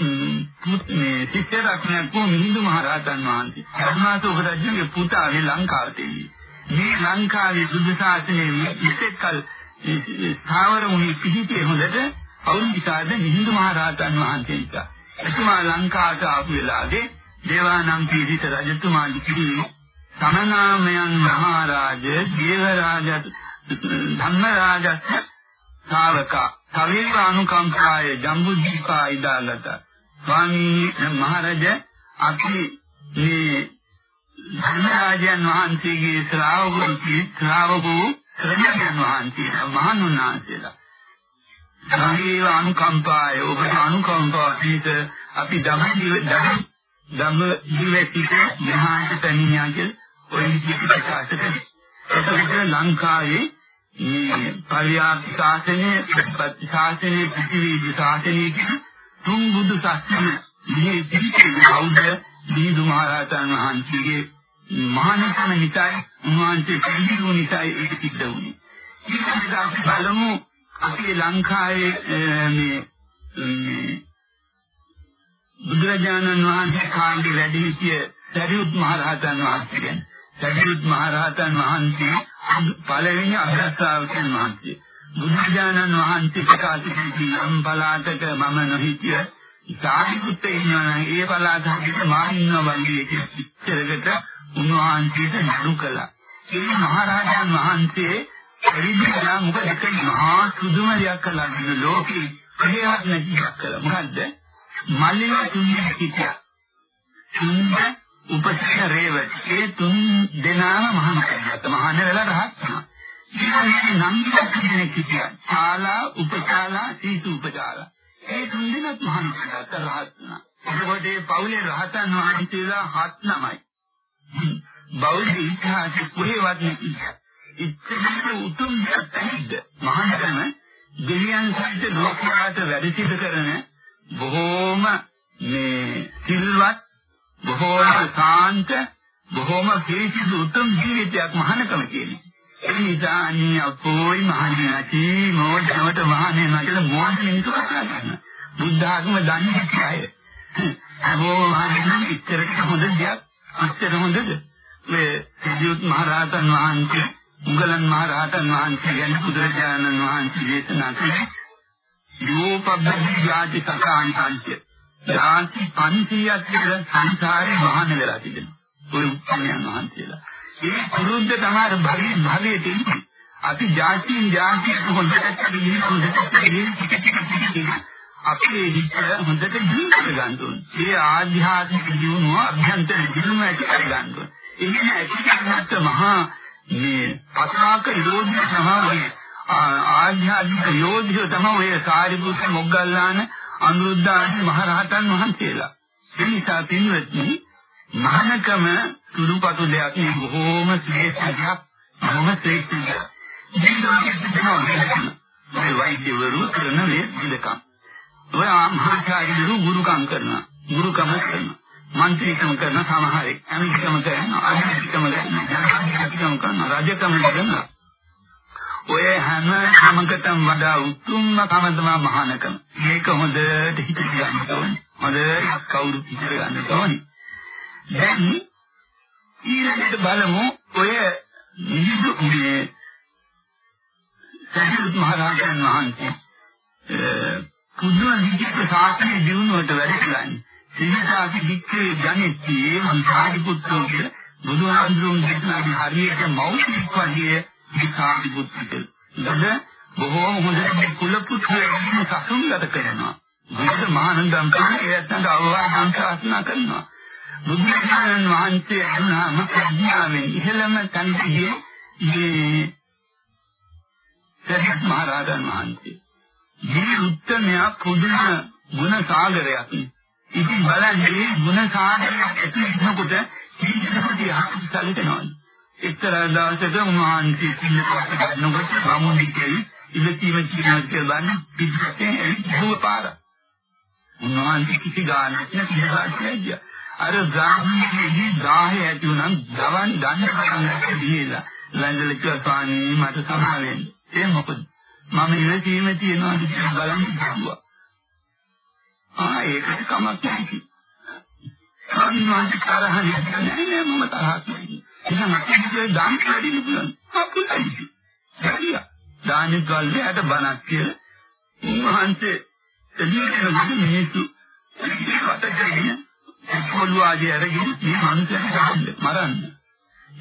මේ ශිෂ්‍ය රත්නයක් වූ මිහිඳු මහ රහතන් වහන්සේ. ධර්මාසෝක රජුගේ පුතා මේ ලංකාවට එන්නේ. මේ ලංකාවේ බුද්ධ ශාසනයේ ඉස්සෙල්කල් ස්ථාවර වුණේ පිහිටියේ හොඳට අවුරුද්දකට මිහිඳු මහ රහතන් වහන්සේ නිසා. එතුමා ලංකාවට ආපු වෙලාවේ දේවානම් පීඩිත රජතුමා කිව්වේ සමනාමයන් මහරජ දේවරාජ ධම්මරාජ ශාවකා තවේව අනුකම්පාය ජම්බුද්දීපා ඉදාලත ස්වාමී මහරජ අපි මේ ධර්මරාජයන් වහන්සේගේ ශ්‍රාවකෝ ශ්‍රාවකෝ ශ්‍රමණයන් වහන්සේ මහණුන්වහන්සේලා තවේව අනුකම්පාය ඔබට අනුකම්පාව පිට අපි ධම්ම ධම්ම ජීවිතික මහාන්ත තනියා කියලා ඔය විදිහට ප්‍රකාශ කරනවා. එතකොට ලංකාවේ මේ පරියාප්ති ශාසනය, ප්‍රතිපත්ති ශාසනය, පිටිවිදි ශාසනය කියන තුන් බුදු සත්‍යය මේ පිළිපෙළ කවුද? දීදු මහරහතන් වහන්සේගේ මහානකම නිසායි උන්වහන්සේ පිළිතුරු නිසායි ඒක සිද්ධ වුණේ. ඊට අපි බලමු අපේ ලංකාවේ මේ බුදුරජාණන් වහන්සේ කාණ්ඩ වැඩි සිටිය සරියුත් මහරහතන් වහන්සේ ගැන. සරියුත් මහරහතන් වහන්සේ පළවෙනි අග්‍රශ්‍රාවකයන් වහන්සේ. බුදුරජාණන් වහන්සේ ප්‍රකාශ කළ යම් පලාතක මම නොහිටිය සාහිත්‍ය ඉන්නවා ඒ පලාත හිට මා ඉන්නවා වගේ පිටරකට උන්වහන්සේට නඩු කළා. ඒ මහරහතන් වහන්සේ එවිදලා මොකද ඒක මහා සුදුම දෙයක් කළා නේද ලෝකේ කොහෙවත් නැති එකක් කළා. මොකද්ද? මල්ලින තුන්දෙනෙක් හිටියා. තුන්ද උපසක රේවත. ඒ තුන් දෙනාම මහාන කරගත්ත. මහාන වෙලා රහත් වුණා. ඊළඟට නම් කෙනෙක් හිටියා. ශාලා, උපශාලා, සීතු උපශාලා. ඒ තුන් දෙනාත් මහාන කරගත්ත රහත් වුණා. එතකොට මේ පවුලේ රහතන් වහන්සේලා හත් නමයි. බෞද්ධ ඉතිහාසෙ කොහෙවත් නැති. ඉච්ඡිත උතුම් සත්‍යද මහානකම දෙවියන් සහිත ලෝකයාට වැඩ සිදු කරන බොහෝම මේ සිල්වත් බොහෝම සාන්ත බොහෝම පිරිසිදු උතුම් ජීවිතයක් මහානකම කියන්නේ. ඒ නිසා අනේ අපෝයි මහණියටි මොඩවට මහණේ නැකල මොඩ මිනිස්සු කතා කරනවා. බුද්ධ ආගම දන්නේ නැහැ. අමෝ මහණෙනි ඉතරට හොඳ දෙයක් අච්චර හොඳද? මේ සිද්ධියුත් මහරහතන් වහන්සේ මුගලන් මහරහතන් වහන්සේ ගැන බුදුරජාණන් වහන්සේ දේශනා කළේ යෝපබ්බි යාති සකාන්තංච ජාති 500ක් විතර සංසාරේ මහාන වෙලා තිබෙනවා. ඔය උත්තරයන් වහන්සේලා. ඒ කුරුද්ද තමයි භවී භවයේ තියෙන්නේ. අපි ජාතින් ජාති හොඳට කියන හොඳට අපේ හිත හොඳට දිනු කරගන්න ඕනේ. ඒ ආධ්‍යාත්මික දියුණුව අභ්‍යන්තර දියුණුව ඇති කරගන්න ඕනේ. එහෙම ඇති කරගත්ත මහා මේ පතාක යෝධ්‍ය තමයි ආධ්‍යාත්මික යෝධ්‍ය තමයි ඔය සාරිපුත්ත මොග්ගල්ලාන අනුරුද්ධාදී මහරහතන් වහන්සේලා. ඒ නිසා පින්වත්නි මහානකම සුළුපටු දෙයක් නෙවෙයි බොහෝම ශ්‍රේෂ්ඨයක් බොහෝම ශ්‍රේෂ්ඨයක්. මේ වෛද්‍යවරු කරන මේ විදකම්. ඔය මහාචාර්යවරු ගුරුකම් කරනවා. ගුරුකම කරනවා. මන්ත්‍රීකම කරන සමහරෙක් අනිත්කම කරනවා. අනිත්කම කරනවා. රජකම කරනවා. ඔය හැම කමකටම වඩා උතුම්ම කම තමයි මහානකම. මේක හොඳට හිතට ගන්න ඕනේ. හොඳට කවුරු හිතට ගන්න ඕනේ. දැන් ඊළඟට බලමු ඔය නිදු මේ සරියුත් මහරහතන් වහන්සේ පුදුම විදිහට සාසනය දිනුවට වැඩ කළානේ. සිතාති වික්‍රේ ජනෙති ඒවං සාරිපුත්‍රෝ කියලා බුදුහාමුදුරුවෝ දෙන්නා හරියට මෞඛික වගේ විකාරි බුද්ධික. නේද? බොහෝම හොඳට කුල පුත්‍රයන් සසුන්ගත කරනවා. බුද්ධ මහානන්දම් කියන්නේ අවවාදම් ශාසනා කරනවා. බුදුරජාණන් වහන්සේ අනාම ප්‍රඥාවෙන් ඉහළම තන්තියේ මේ සරියත් මහරහතන් වහන්සේ. මේ උත්තමයා පුදුම ගුණ සාගරයක්. ඉතින් බලන්නේ ಗುಣ සාධනයක් ඇති වෙනකොට කීකටදී ආසලෙනවා. එක්තරා දවසක උන්වහන්සේ පිළිපොත් ගන්නකොට බමුණිකේ ඉලක්කීම කියනවා කියලා බලන්න පිටපතේ ඇවිත් පාර. උන්වහන්සේ කිසි ගානක් නැති අර ග්‍රාමයේ ගාහේ ඇති උනම් ගවන් ගන්න කරන්නේ දීලා ලැන්දල කිව්වා ස්වාමී මට සමා වෙන්න. ඒ මොකද මම ඉවසීම තියනවා බලන්න කිව්වා. ආ ඒකට කමක් නැහැ. සම්මාන තරහ නෑ නෑ මම තරහක් නෑ. එහෙනම් අපිට දාන වැඩි නුඹුලන්. අපුලයි. හරිය. දානෙ ගල්ලයට බණක් කියලා උන්වහන්සේ එළියට මිනිස්සු කටගෙන පොළු ආදී අරගෙන මේ මනුස්සයන් මරන්න.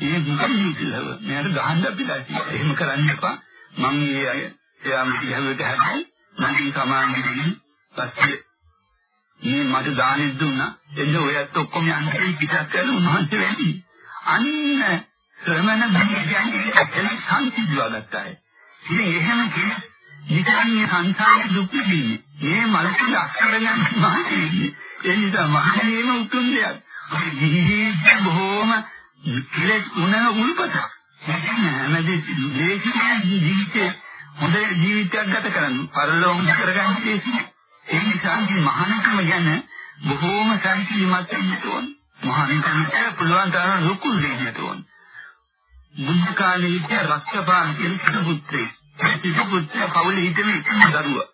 ඒ මොකද කියලා මෙයාට ගහන්න අපිලා කියලා. එහෙම කරන්න එපා. මම ඒ අය එයාම දිහාවට හැදයි මගේ සමාන්තරයෙන් පස්සේ මේ මට දානෙත් දුන්නා. එන්න ඔයත් ඔක්කොම යන්නේ පිටත් කරලා උන්වහන්සේ වැඩි. අන්න ශ්‍රමණ මිනිස්යන්ගේ ඇතුළේ සංසිඳුවා ගත්තා. ඉතින් එහෙම කියන නිකන් මේ සංසාරේ දුක් විඳින්නේ. මේ මනසේ අක්ෂර ගන්න මාන්නේ. ඒ නිසා මහණේම උතුම් දෙයක්. අපි ජීවිතේ බොහෝම කෙලෙස් උනන උල්පත. හැමදේ දේශනා ජීවිතේ හොඳ ජීවිතයක් ගත කරන්න. පරලෝක කරගන්න තියෙන්නේ. ඒ නිසා මේ මහානකම ගැන බොහෝම සංකීර්ණමත් වෙන්න ඕන. මහානකමට පුළුවන් තරම් ලොකු දෙයක් ඕන. බුද්ධ කාලේ ඉච්ච රක්ෂපාල කියන පුත්‍රයෙක්. ඒ පුත්‍ර පවුලේ හිටම දරුවා.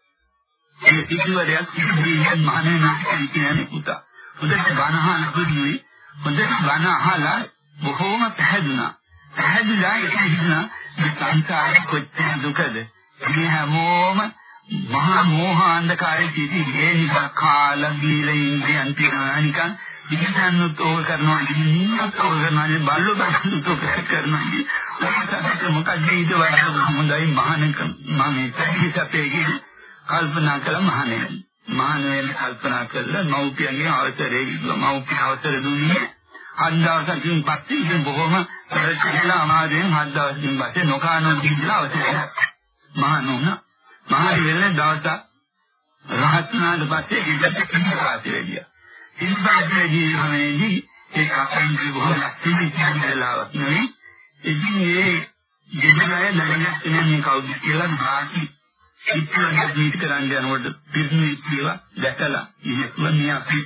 ඒ කිසිවරයක් කිසිවෙන් මහානකම කියන්නේ පුතා. හොඳට බණ අහන පුදුයි. හොඳට බණ අහලා බොහෝම පැහැදුනා. පැහැදිලා ඒක හිතුණා මේ සංසාර කොච්චර දුකද. මේ හැමෝම මහා මෝහ අන්ධකාරයේ සිටි ඒ නිසා කාලා බීලා ඉන්දියන් තියනවා නිකන් ඉතින්නුත් ඕක කරනවා ඉන්නත් ඕක කරනවා බල්ලෝ බල්ලෝ ඕක කරනවා ඒකට මොකක්ද ඊට වඩා හොඳයි මහානක මම ඒකපේකි කල්පනා කළා මහානේ මහානේ කල්පනා කළා මෞපියන්ගේ අවසරේ මෞපිය අවසර දුන්නේ හත් දවසකින් පස්සේ ඉතින් බොහොම පරිච්ඡේදලා අමාරුවෙන් හත් දවසකින් පස්සේ නොකානෝ දීලා අවසරය මහානෝනා මහරි වෙන දවසක් රහත් වුණාට පස්සේ ඉඳලා ඉඳලාති වෙලිය. ඉඳලාදී ජීවනයේදී ඒ කපන්දි බොහොම ලක්ෂණ ඉඳලාවක් නෙවෙයි. ඉතින් ඒ ගෙදරය දැනගන්න මේ කවුද කියලා භාෂි ඉතින් ජීවිත කරන්න යනකොට පිරිමි කියලා දැකලා ඉතින් මේ අපි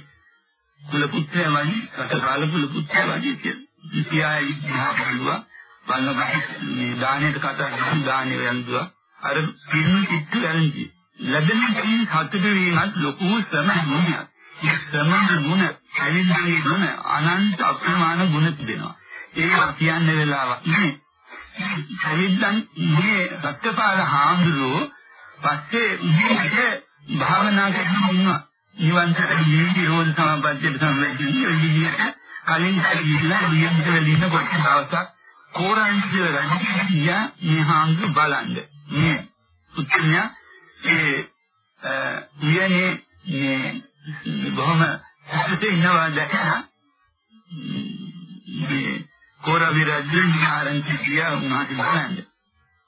කුල පුත්‍රය වගේ රටකාල කුල පුත්‍රය වගේ කියලා. ඉතියායි මහා බලුවා බලනකොට මේ දාණයට කතා කරන දාණය යන්දුවා අර පිරිමි කිට්ටු ඇරෙන්නේ. ලැබෙන කී සතුට වීමත් ලොකු ශ්‍රම ගුණයක්. ඒ ශ්‍රම ගුණ, ඇවිල්ගේ ගුණ අනන්ත අප්‍රමාණ ගුණ තිබෙනවා. ඒක කියන්න වෙලාවක් නෙමෙයි. ඇවිල්දන් මේ රක්තපාල හාමුදුරුවෝ පස්සේ ඉන්නේ භාවනා කරනවා. නිවන්තර ජීවිතේ රෝධ සමාපත්තියට සම්බන්ධ විදිහට කලින් ගිහිල්ලා නියමිත වෙලින්න කොට දවසක් කෝරන්තිය රජියා මේ හාමුදුරු බලන්නේ මේ පුත්‍රය ඒ වියනේ මේ බොහොම හිතේ ඉන්නවා දැකලා මේ කෝරවිරජින් ආරංචි කියා උන්වහන්සේ බලන්නේ.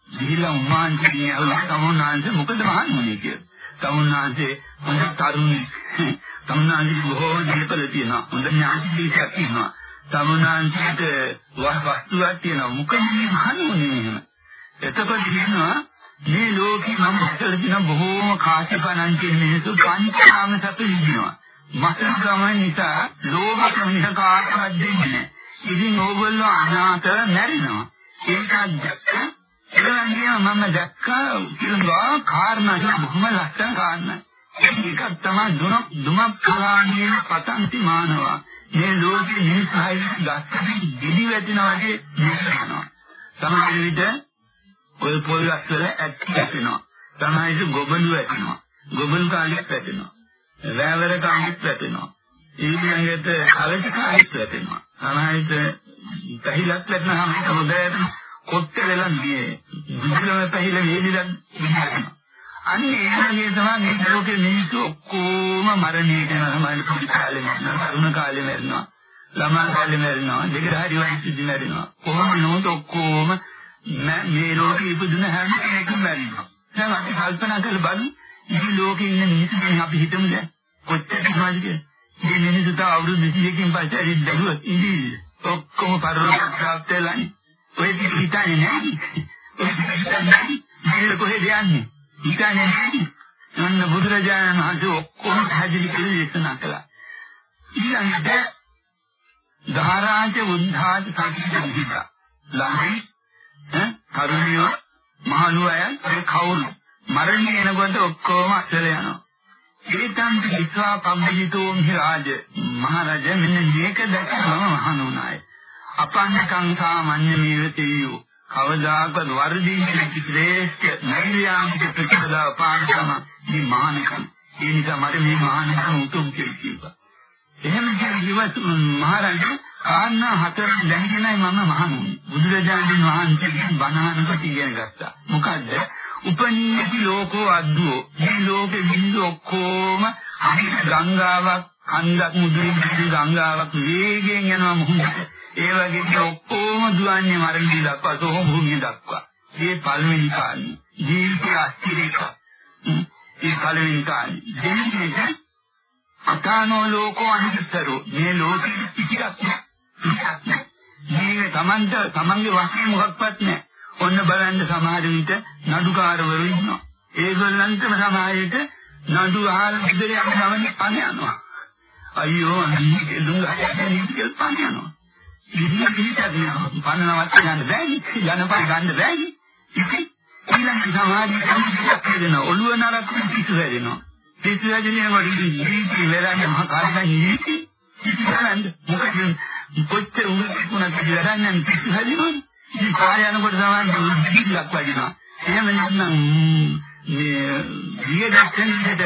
ගිහිලා උන්වහන්සේ කියනවා තමුන්වහන්සේ මොකද මහන්නේ කියලා. තමුන්වහන්සේ හොඳ තරුණි. තමුන්වහන්සේ බොහෝ දීපල තියෙනවා. හොඳ ඥාති දීසක් තියෙනවා. තමුන්වහන්සේට වස්තුවක් තියෙනවා. මොකද මහන්නේ එහෙම. එතකොට කියනවා මේ ලෝකේ මම හිතලා තියෙන බොහෝම කාසිපණන් කියන මිනිස්සු පංචකාම සතු විඳිනවා. මතකම නිසා ලෝභකම නිසා කාටවත් දෙන්නේ නැහැ. ඉතින් ඕගොල්ලෝ අනාථ මැරෙනවා. ඒකත් දැක්ක. ඒගොල්ලෝ මම දැක්කා කියලා කාරණා කියන බොහොම ලස්සන කාරණා. ඒක තමයි දුනක් දුමක් කලාණිය පතන්ති මානවා. මේ ලෝකේ මිනිස්සුයි ගස්සකින් දිවි වැටෙනවා වගේ මිනිස්සුනවා. සමහර විට ඔය පොල් වල ඇත් වැටෙනවා. තමයි ගොබළු වැටෙනවා. ගොබළු කාලියක් වැටෙනවා. රෑවර කාලියක් වැටෙනවා. ඊළඟට කලට කාලියක් වැටෙනවා. සමහරවිට පැහිලක් වැටෙනවා හොඳට කොට්ට වෙලා ගියේ. බුදුලම පැහිල වේදිලා ඉන්නවා. අන්නේ ඒගොල්ලෝ තමයි මේ ලෝකේ මිනිස්සු ඔක්කොම මරණයට යනවා. පොඩි කාලේ මරනවා. තරුණ කාලේ මරනවා. ළමා කාලේ මරනවා. දෙකට හරි වයසේදී මරනවා. කොහොම නෝත ඔක්කොම මේ ලෝකේ ඉපදුන හැම කෙනෙක්ම මැරෙනවා. දැන් අපි කල්පනා කරලා බලමු ඉතින් ලෝකේ ඉන්න මිනිස්සුන් අපි හිතමු දැන් කොච්චර ඉන්නවද කියලා. මේ මිනිස්සුට අවුරුදු 200කින් පස්සේ ඇවිත් බැලුවොත් ඉඳී ඔක්කොම පරලෝක ප්‍රාප්ත වෙලානේ. ඔය හිතන්නේ නැහැ. ඔය හිතන්නේ නැහැ. කොහෙද යන්නේ? හිතන්නේ නැහැ. අන්න බුදුරජාණන් වහන්සේ ඔක්කොම පැහැදිලි කරලා දේශනා කළා. ඊළඟට ධාරාජ උද්ධාජ සංකීර්ණ ළඟයි ඈ කරුණිය මහලු අය ඒ කවුරු මරණය එනකොට ඔක්කොම අතල යනවා. ඒතන් විස්වා පම්බිතෝ මිරාජ මහරජ මෙන්න මේක දැක්කම මහණුනාය. අපන්නකං සාමාන්‍ය මේවතියෝ කවදාකවත් වර්ධින්නේ ශ්‍රේෂ්ඨ නෛර්යානික ප්‍රතිපදාව පානකම මේ මහානකම්. ඒ නිසා මට මේ මහානකම් උතුම් කියලා කිව්වා. එහෙම කිව්වත් මහරජා කාරණා හතර දැනගෙනයි මම මහණුනේ. බුදුරජාණන් වහන්සේගෙන් බණහනකට ඉගෙන ගත්තා. මොකද්ද? උපනීති ලෝකෝ අද්දුෝ. මේ ලෝකෙ බින්දු ඔක්කොම අනිත් ගංගාවක්, කන්දක් මුදුරින් ගංගාවක් වේගයෙන් යනවා මොහොතේ. ඒ වගේ ඔක්කොම දුවන්නේ මරණය දක්වා සෝම භූමිය දක්වා. මේ පළවෙනි කාරණේ. ජීවිතය අස්තිරේක. ඒ පළවෙනි කාරණේ. දෙවෙනි එක අතානෝ ලෝකෝ අනිත්තරෝ. මේ ලෝකෙ පිටියක් නෑ. මේ තමන්ට තමන්ගේ වශයෙන් මොකක්වත් නෑ. ඔන්න බලන්න සමහර විට නඩුකාරවරු ඉන්නවා. ඒගොල්ලන්ටම සමාජයට නඩු අහලා ඉදිරිය යන ගමනේ පණ යනවා. අයියෝ අනිත් දුංගහට නිකල් පණ යනවා. ඉතින් පිටට පන්නවත් ගන්න බෑනේ. යනපන් ගන්න බෑනේ. ඉතින් ඊළඟ සමාජයේ කම්පියක් වෙන ඔළුව නරක පිටු වෙනවා. පිටු වෙන්නේ මොකද? ඉති වෙරන්නේ මහා කාර්යයන් ඉති. ඉතින් මොකද කොච්චර උගුණක් කියලා පිටු හැදෙනවනේ. ඉතින් කාර්ය යනකොට තමයි දිග්ලක් වදිනවා. එහෙම නැත්නම් මේ වියදක්ෂණයට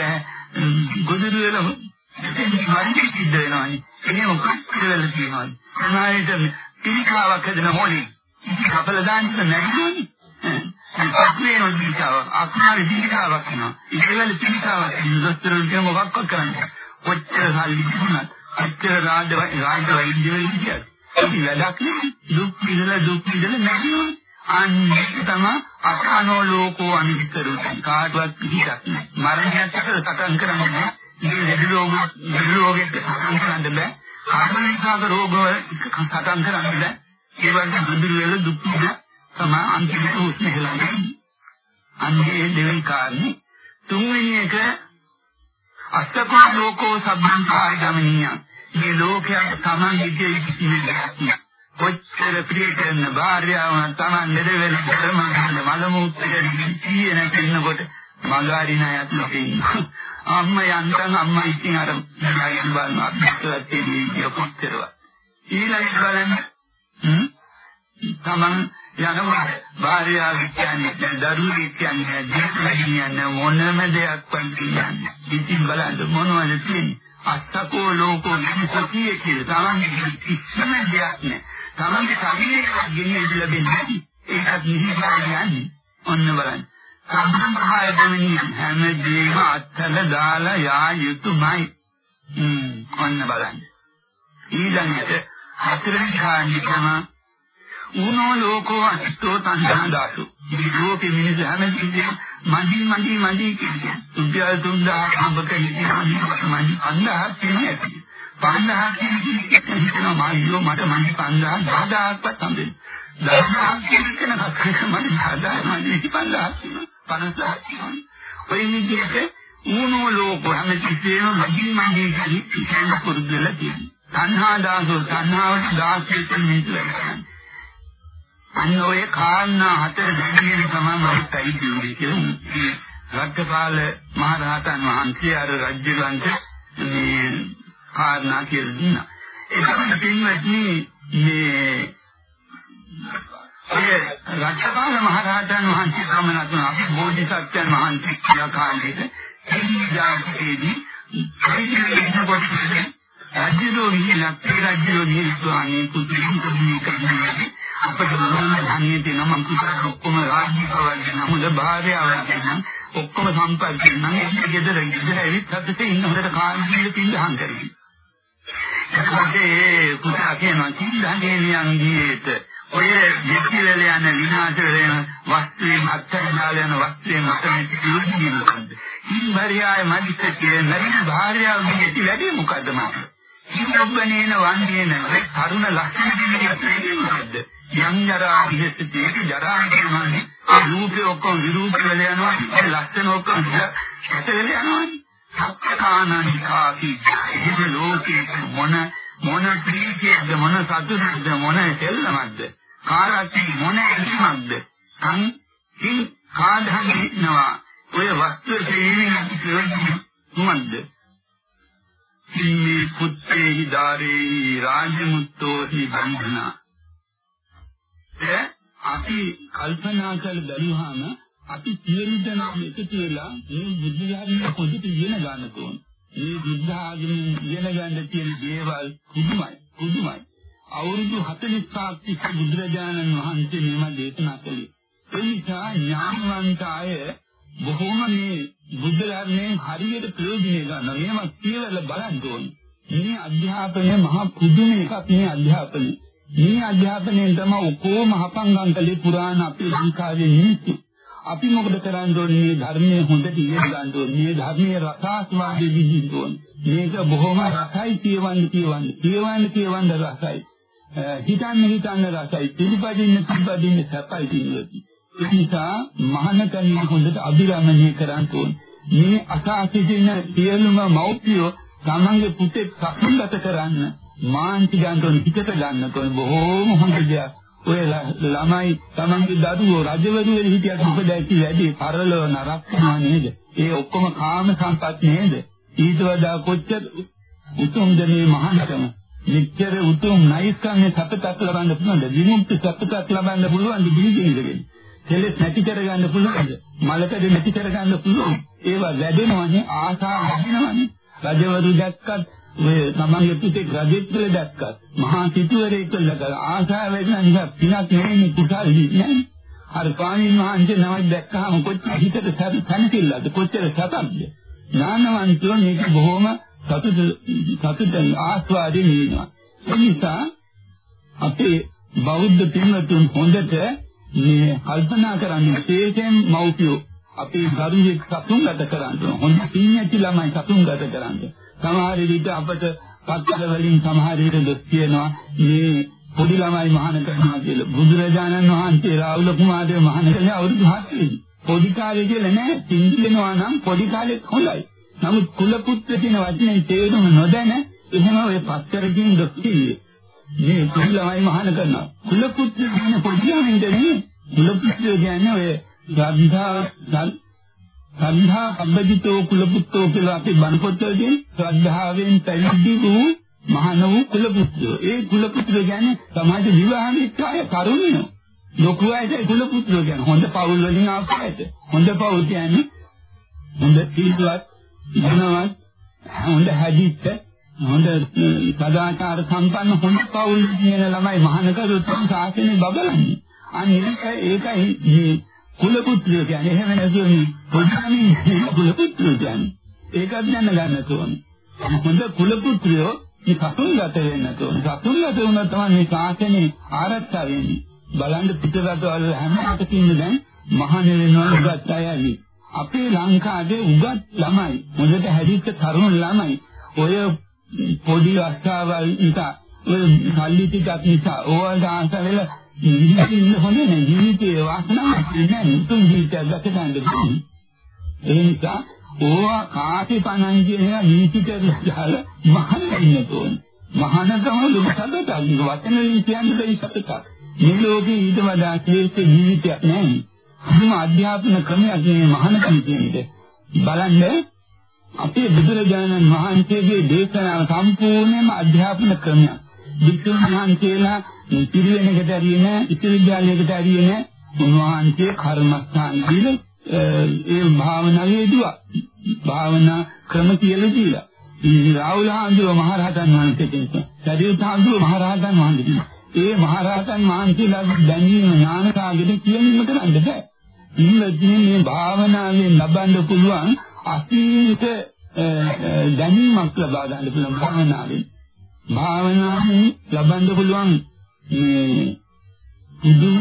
ගොදුරු වෙලා මරින්න සිද්ධ වෙනවානේ. එහෙම කොච්චරද තියෙනවද? සමාජයට පිළිකාවක් හදන මොලේ කපල දාන්න නැතිනේ. සක්‍රිය නොදීතාව අක්මාරි දීතාවක් වෙනවා. ඒකවල පිළිකාවක් දොස්තරන් කියන මොකක්වත් කරන්නේ. කොච්චර සල්ලි දුන්නත් කොච්චර රාජ්‍ය රාජ්‍ය වෛද්‍ය වෙන්නේ ඒක වැඩක් නෙවෙයි. දුක් විඳලා දුක් විඳලා නැතිනේ. අන්නේ තමයි අකානෝ ලෝකෝ අනිත්තරු කාටවත් පිටියක් නෑ. මරණයත් එක්ක සටන් කරන්නේ මේ දෙවිලෝක දෙවිලෝකෙත් සටන් කරන්න බෑ. කර්මනිකාක රෝගවල සටන් කරන්න බෑ. ඒ වගේ දුදුරු වල දුක් විඳ තමයි අන්තිමට උස්ම හෙලන්නේ. අන්නේ දෙවෙනි කාරණේ තුන්වෙනි එක අෂ්ටකෝ ලෝකෝ සබ්බං කාය ගමනිය. මේ ලෝකයක් Taman ඉදිරියේ කිසිම කොච්චර ප්‍රිය කරන භාර්යාව Taman නෙදෙවෙල ධර්මයන් මල මුත්‍රේ කීය නැතිනකොට මගාරින අයත් ලෝකේ අම්මා යන්තම් අම්මා ඉතින් අර ගයින් බලන අපිටත් තියෙන්නේ කොච්චරව ඊළඟට බලන්න හ්ම්? Taman යනවා භාර්යාව කියන්නේ දරුවෝ කියන්නේ ජීවිතය කියන්නේ මොනම දෙයක් වත් කියන්නේ ඉතින් බලන්න මොනවද තියෙන්නේ අත්තකෝ ලෝකෝ නිසතිය කියලා තමන්ගේ කිසිම දෙයක් නෑ. තමන්ගේ ශරීරය ගෙනියන්න ලැබෙන්නේ ඒකත් නිහිලා යන්නේ. ඔන්න බලන්න. සම්ප්‍රදාය දෙමින් හැමදේම අත්තල දාලා යා යුතුයමයි. හ්ම් ඔන්න බලන්න. ඊළඟට හතරවෙනි කාරණේ තමයි ඌනෝ ලෝකෝ අස්තෝ තණ්හා දාසු. මේ ලෝකෙ මිනිස්සු හැමදේම මදි මදි මදි කියන්නේ. උද්‍යල් තුන්දා අඹක ඉතින් මදි අන්දහක් කියන්නේ. පන්දහක් කියන්නේ මායියෝ මට මදි පන්දහක් දහදහක්වත් හම්බෙන්නේ. දහදහක් කියන කතාව මට දහදහක් මදි පන්දහක් පනසක් ඔය විදිහට ඌනෝ ලෝකෝ හැමදේම මදි මදි කියන්නේ පුරුදුලා තියෙනවා. තණ්හා දාසෝ තණ්හාවට මිනිස්සු වැඩ අන්න ඔය කාරණා හතර දැනගෙන තමයි මම තයි කියන්නේ රත්පාල මහ රහතන් වහන්සේ අර රජුලන්ට මේ කාරණා කියලා දුන්නා. ඒකත් පින්වත්නි මේ ඔය රත්පාල මහ රහතන් වහන්සේ සමනතුන අපි බෝධිසත්වයන් වහන්සේ කියලා කාණ්ඩෙට එදිදාකේදී ප්‍රතික්‍රියා රජුලෝ විහිලක් රජුලෝ විහිළුවානේ කුතුහල කරන්නේ අපිට මොනම ධනිය තියෙනවා මම කිව්වා ඔක්කොම රාජ්‍ය පවර්ගෙන හොඳ භාර්යාවක් දෙන්නම් ඔක්කොම සම්පත් දෙන්නම් ඒක ගෙදර ගෙදර ඇවිත් හදට ඉන්න හොඳට කාර්යීය පිළිහම් කරගෙන එතකොට ඒ පුතා කියනවා කිල්ලගේ නියංගීත ඔය දෙකිලල යන විනාශ වෙන වස්තුවේ අත්තර දාලා යන වස්තුවේ මත මේ පිළිගන්නේ මොකද්ද ඉන්වරියාය මදිකේ නරින භාර්යාවගේ ඇති වැඩි මොකද්ද මාත් සියොබ්බනේන වන්දේන තරුණ ලක්ෂණ දෙන්නේ මොකද්ද? යම් ජරා විහෙතේ ජරා කියන්නේ රූපේ ඔක්කොම විරූප වෙලා යනවා ඒ ලක්ෂණ ඔක්කොම හිත වෙලා යනවා. සත්කානං කාති ඉහි ලෝකේ මොන මොන ප්‍රීතියද මොන සතුටද මොන සෙල්ලමක්ද කාලති මොන ඉස්මක්ද කන් කින් කාදහනවා ඔය වස්තු ජීවිතේ කුමක්ද ඉන්නේ පුත්තේහි ධාරේහි රාජමුත්තෝහි බන්ධනා. ඒ අපි කල්පනා කරලා බැලුවාම අපි සියලු දෙනා එකතු වෙලා මේ බුද්ධ ධර්මයේ පොදුට ඉගෙන ගන්න ඕන. මේ බුද්ධ ආගමෙන් ඉගෙන ගන්න තියෙන දේවල් කුදුමයි කුදුමයි. අවුරුදු 45ක් තිස්සේ බුදුරජාණන් වහන්සේ මේවා දේශනා කළේ. ඒ නිසා ඥානවන්ත අය බොහෝම මේ බුද්ධ ධර්මයෙන් හරියට ප්‍රයෝජනෙ ගන්න. මේවා කියලා බලන්න ඕනේ. මේ අධ්‍යාපනය මහා පුදුම එකක් මේ අධ්‍යාපනය. මේ අධ්‍යාපනයෙන් තමයි ඔකෝම හපංගම් කලේ පුරාණ අපේ ලංකාවේ මිනිස්සු. අපි මොකද කරන්න ඕනේ මේ ධර්මයේ හොඳට ඉගෙන ගන්න ඕනේ. මේ ධර්මයේ රසාස්වාදයේ විඳින්න ඕනේ. මේක බොහොම රසයි කියවන්න කියවන්න. කියවන්න කියවන්න රසයි. හිතන්න හිතන්න රසයි. පිළිපදින්න පිළිපදින්න සැපයි තියෙනවා. ඒ නිසා මහානකන් හොඳට අභිරමණය කරන්න ඕනේ. මේ අසාසිතින සියලුම මෞපියෝ තමන්ගේ පුතේ සතුටට කරන්න මාන්ති ගන්න හිතට ගන්න තෝරන බොහෝම හොඳ දෙයක්. ඔය ළමයි තමන්ගේ දරුවෝ රජවරු වෙන හිටියට මොකද ඇති වැඩි පරලෝ නරක නේද? ඒ ඔක්කොම කාම සම්පත් නේද? ඊට වඩා කොච්චර උතුම්ද මේ මහානකම? මෙච්චර උතුම් නයිස්කම්නේ සපතක් ලබන්න පුළුවන්ද? විමුක්ති සපතක් ලබන්න පුළුවන්ද බිහිගෙන ඉඳගෙන? කෙලෙස් නැති කරගන්න පුළුවන්ද? මලකඩ නැති කරගන්න පුළුවන්. ඒවා වැඩෙනවනේ ආසා වැඩෙනවනේ. රජවරු දැක්කත් ඔය තමන්ගේ පුතේ රජෙක්ල දැක්කත් මහා සිටුවරයෙක් කියලා ආසා වෙන නිසා පිනක් නෙවෙයි කුසල් නෑ. අර කාණීන් වහන්සේ නමක් දැක්කහම කොච්චර හිතට සැනසෙල්ලද කොච්චර සතක්ද. ඥානවන්තයෝ මේක බොහොම සතුට සතුටෙන් ආස්වාදයෙන් ඉන්නවා. ඒ නිසා අපේ බෞද්ධ පින්වතුන් හොඳට මේ කල්පනා කරන්නේ විශේෂයෙන් මව්පියෝ අපේ දරුවෙක් සතුන් ගත කරන්නේ හොඳ පින්යති ළමයි සතුන් ගත කරන්නේ සමහර විට අපට පත්තර වලින් සමහර විට දුක් කියනවා මේ පොඩි ළමයි මහාන කරනවා කියලා. බුදුරජාණන් වහන්සේ රාහුල කුමාරගේ මහාන කළේ අවුරුදු 7 වෙනි පොඩි කාලේ කියලා නෑ. තින්දිනවා නම් පොඩි කාලෙත් හොඳයි. නමුත් කුල පුත්‍ර කියන වචනේ තේරුම නොදැන එහෙම ඔය පත්තරකින් දුක් කියේ මේ පොඩි ළමයි මහාන කරනවා. කුල පුත්‍ර කියන පොඩි ළමයින්ද නේ කුල පුත්‍ර කියන්නේ ඔය ශ්‍රද්ධා ශ්‍රද්ධා අබ්බජිතෝ කුලපුත්තෝ කියලා අපි බණ පොත්වලදී ශ්‍රද්ධාවෙන් පැවිදි වූ මහණ වූ කුලපුත්‍රයෝ. ඒ කුලපුත්‍රයෝ කියන්නේ සමාජ විවාහ මිත්‍රාය කරුණියෝ. ලොකු අයට කුලපුත්‍රයෝ කියන්නේ හොඳ පවුල් වලින් ආපු අයට. හොඳ පවුල් කියන්නේ හොඳ ඉල්ලුවත් ඉගෙනවත් හොඳ හැදිච්ච හොඳ සදාචාර සම්පන්න හොඳ පවුල් කියන ළමයි මහාන කරුත් සාසනේ බබලන්නේ. අන්න ඒකයි මේ කුල පුත්‍රයෝ කියන්නේ එහෙම නැතුව පොඩ්ඩමින් කුල පුත්‍රයෝ කියන්නේ. ඒකත් දැනගන්න ඕනේ. හොඳ කුල පුත්‍රයෝ මේ සතුන්ගත වෙන්න ඕනේ. සතුන්ගත වුණා තමයි මේ ශාසනේ ආරක්ෂා වෙන්නේ. බලන්න පිටරටවල හැම අතකින්ම දැන් මහාන වෙනවා උගත් අයයි. අපේ ලංකාවේ උගත් ළමයි හොඳට හැදිච්ච තරුණ ළමයි ඔය පොඩි අවස්ථාවල් නිසා ඔය සල්ලි ටිකක් නිසා ඕවල් ආස වෙලා ජීවිතේ හොඳ නැහැ ජීවිතේ වාසනාවක් නැහැ උතුම් ජීවිතයක් ගත ගන්න බෑ ඒ නිසා ඕවා කාටි පණන් කියන නීති කරලා දාලා මහාන ඉන්න තෝරන මහානකම ලොකකට වචන වලින් කියන්නේ දෙයි සතක මේ ලෝකේ ඊට වඩා ශ්‍රේෂ්ඨ ජීවිතයක් නැහැ අදුම අධ්‍යාපන ක්‍රමයක් මේ මහානකම කියන්නේ බලන්න අපේ බුදුරජාණන් වහන්සේගේ දේශනාව සම්පූර්ණයෙන්ම අධ්‍යාපන ක්‍රමයක් වික්‍රම වහන්සේලා පිරිවෙනකට ඇරියේ නැහැ, ඉතිරි විද්‍යාලයකට ඇරියේ නැහැ. උන්වහන්සේ කර්මස්ථාන දීලා ඒ භාවනාවේ දුවා. භාවනා ක්‍රම කියලා දීලා. ඉතින් රාහුල හාමුදුරුවෝ මහරහතන් වහන්සේ කෙනෙක්. සරියුත් හාමුදුරුවෝ මහරහතන් වහන්සේ කෙනෙක්. ඒ මහරහතන් වහන්සේලා දැනීම ඥාන කාගෙද කියන්නම කරන්න බෑ. ඉන්නදී මේ භාවනාවෙන් ලබන්න පුළුවන් අසීමිත දැනීමක් ලබා ගන්න පුළුවන් භාවනාවෙන්. භාවනාවෙන් ලබන්න පුළුවන් මේ පුදුම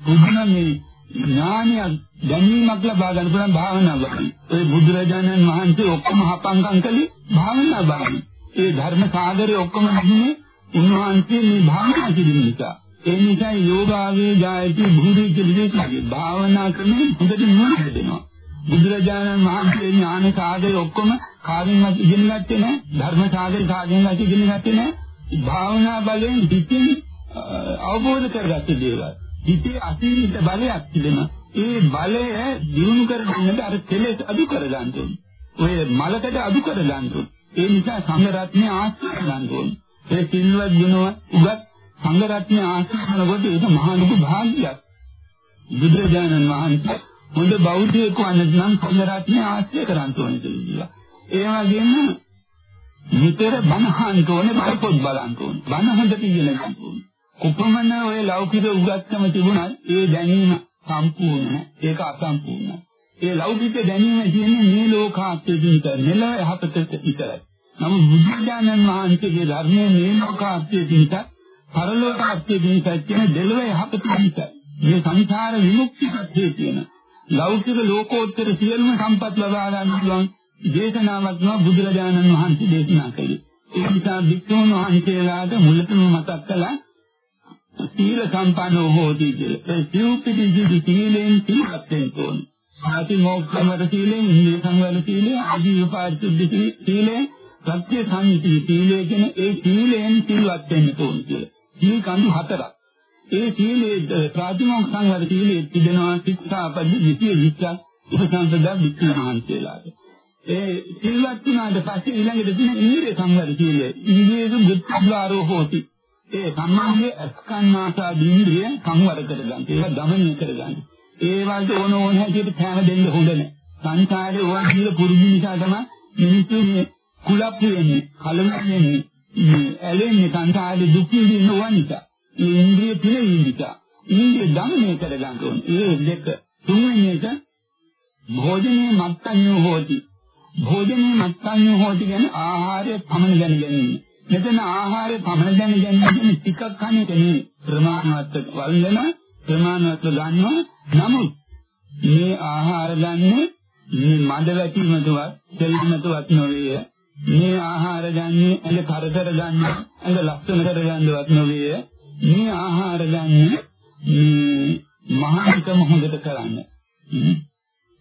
පුදුම මේ ඥානයක් දැනීමක් ලබා ගන්න පුළුවන් භාවනාව වලින්. ඒ බුදුරජාණන් වහන්සේ ඔක්කොම හපංකම් කළේ භාවනා බලමින්. ඒ ධර්ම සාගරේ ඔක්කොම නිදුනේ උන්වහන්සේ මේ භාවනා කිරීම නිසා. ඒ නිසා යෝගාවේ ජායති භූරි කියලා භාවනා ක්‍රමෙ හොඳට නුවණ දෙනවා. බුදුරජාණන් වහන්සේ ඥාන සාගරේ ඔක්කොම කාගෙන්වත් ඉගෙන ගත්තේ නැහැ. ධර්ම සාගරේ කාගෙන්වත් ඉගෙන ගත්තේ නැහැ. භාවනා බලයෙන් පිටින් අවබෝධ කරගත්ත දේවල්. හිතේ අසීමිත බලයක් තිබෙනවා. ඒ බලය දිනු කරගන්නට අර කෙලෙස් අඩු කරගන්න ඕනේ. ඔය මලකට අඩු කරගන්න ඕනේ. ඒ නිසා සංඝ රත්නය ආශ්‍රය කරගන්න ඕනේ. ඒ සිල්වත් ගුණවත් උගත් සංඝ රත්නය ආශ්‍රය කරනකොට ඒක මහා ලොකු භාග්‍යයක්. බුදුරජාණන් වහන්සේ හොඳ බෞද්ධයෙකු වන්නත් නම් සංඝ රත්නය ආශ්‍රය කරන්න ඕනේ කියලා. ඒ වගේම නිතර බණ අහන්න ඕනේ, බණ පොත් බලන්න ඕනේ. බණ හොඳට ඉගෙන ගන්න ඕනේ. කොපමණ ඔය ලෞකික උගත්කම තිබුණත් ඒ දැනීම සම්පූර්ණ ඒක අසම්පූර්ණයි. ඒ ලෞකික දැනීම කියන්නේ මේ ලෝකාත්මක විතර නෙල යහපතට විතරයි. නමුත් බුදුජානන් වහන්සේගේ ධර්මයේ මේ ලෝකාත්මක විතර පරලෝකාත්මක විතර කියන දෙලොව යහපත විතරයි. මේ සංසාර විමුක්තිය කියන ලෞකික ලෝකෝත්තර සියලුම සම්පත් ලබා ගන්න පුළුවන් දේශනාවක් නෝ බුදුරජාණන් වහන්සේ දේශනා කළේ. ඒ නිසා වික්‍රම වහන්සේලාට මුලතම මතක් කළා සීල සම්පන්නෝ හෝති කියලා. ඒ සිව්පිටි සීලෙන් සීලත් වෙන්න ඕනේ. ආති මොක්ඛමර සීලෙන්, ඉන්ද්‍රිය සංවර සීලෙන්, ආජීව පාරිශුද්ධ සීලෙන්, සත්‍ය සංහිති සීලය කියන ඒ සීලෙන් සීලවත් වෙන්න ඕනේ කියලා. සීල කඳු හතරක්. ඒ සීලේ ප්‍රාතිමෝක්ඛ සංවර සීලේ තිබෙනවා ශික්ෂාපද 20ක් උපසම්පදා විචාරාන්තලාට. ඒ සීලවත් වුණාට පස්සේ ඊළඟට තියෙන ඉන්ද්‍රිය සංවර සීලය. ඉන්ද්‍රිය බුද්ධාරෝ හෝති. ඒ සම්මානයේ අස්කන්නාසා දින්ද්‍රිය සංවර කරගන්න. ඒක දමනය කරගන්න. ඒ වලට ඕන ඕන හැටියට පෑම දෙන්න හොඳ නැහැ. සංසාරේ ඕන කියලා පුරුදු නිසා තමයි මිනිස්සු මේ කුලප් වෙන්නේ, කලම වෙන්නේ, ඇලෙන්නේ සංසාරේ දුක් විඳින්න ඕන නිසා. ඒ ඉන්ද්‍රිය පිළිවිඳ නිසා. ඉන්ද්‍රිය දමනය කරගන්න ඕන. ඒ දෙක තුන්වෙනි එක භෝජනේ මත්තඤ්ඤෝ හෝති. භෝජනේ මත්තඤ්ඤෝ හෝති කියන්නේ ආහාරය පමණ දැන ගැනීම. මෙතන ආහාරය පමණ දැන ගැනීම ටිකක් කන එක නෙවෙයි. ප්‍රමාණවත් වල්ලන ප්‍රමාණවත් ගන්නවා. නමුත් මේ ආහාර ගන්නේ මේ මඩ වැටීමටවත්, දෙල්මටවත් නොවේ. මේ ආහාර ගන්නේ ඇඟ කරදර ගන්න, ඇඟ ලක්ෂණ කරගන්නවත් නොවේ. මේ ආහාර ගන්නේ මේ මහානිකම හොඳට කරන්න.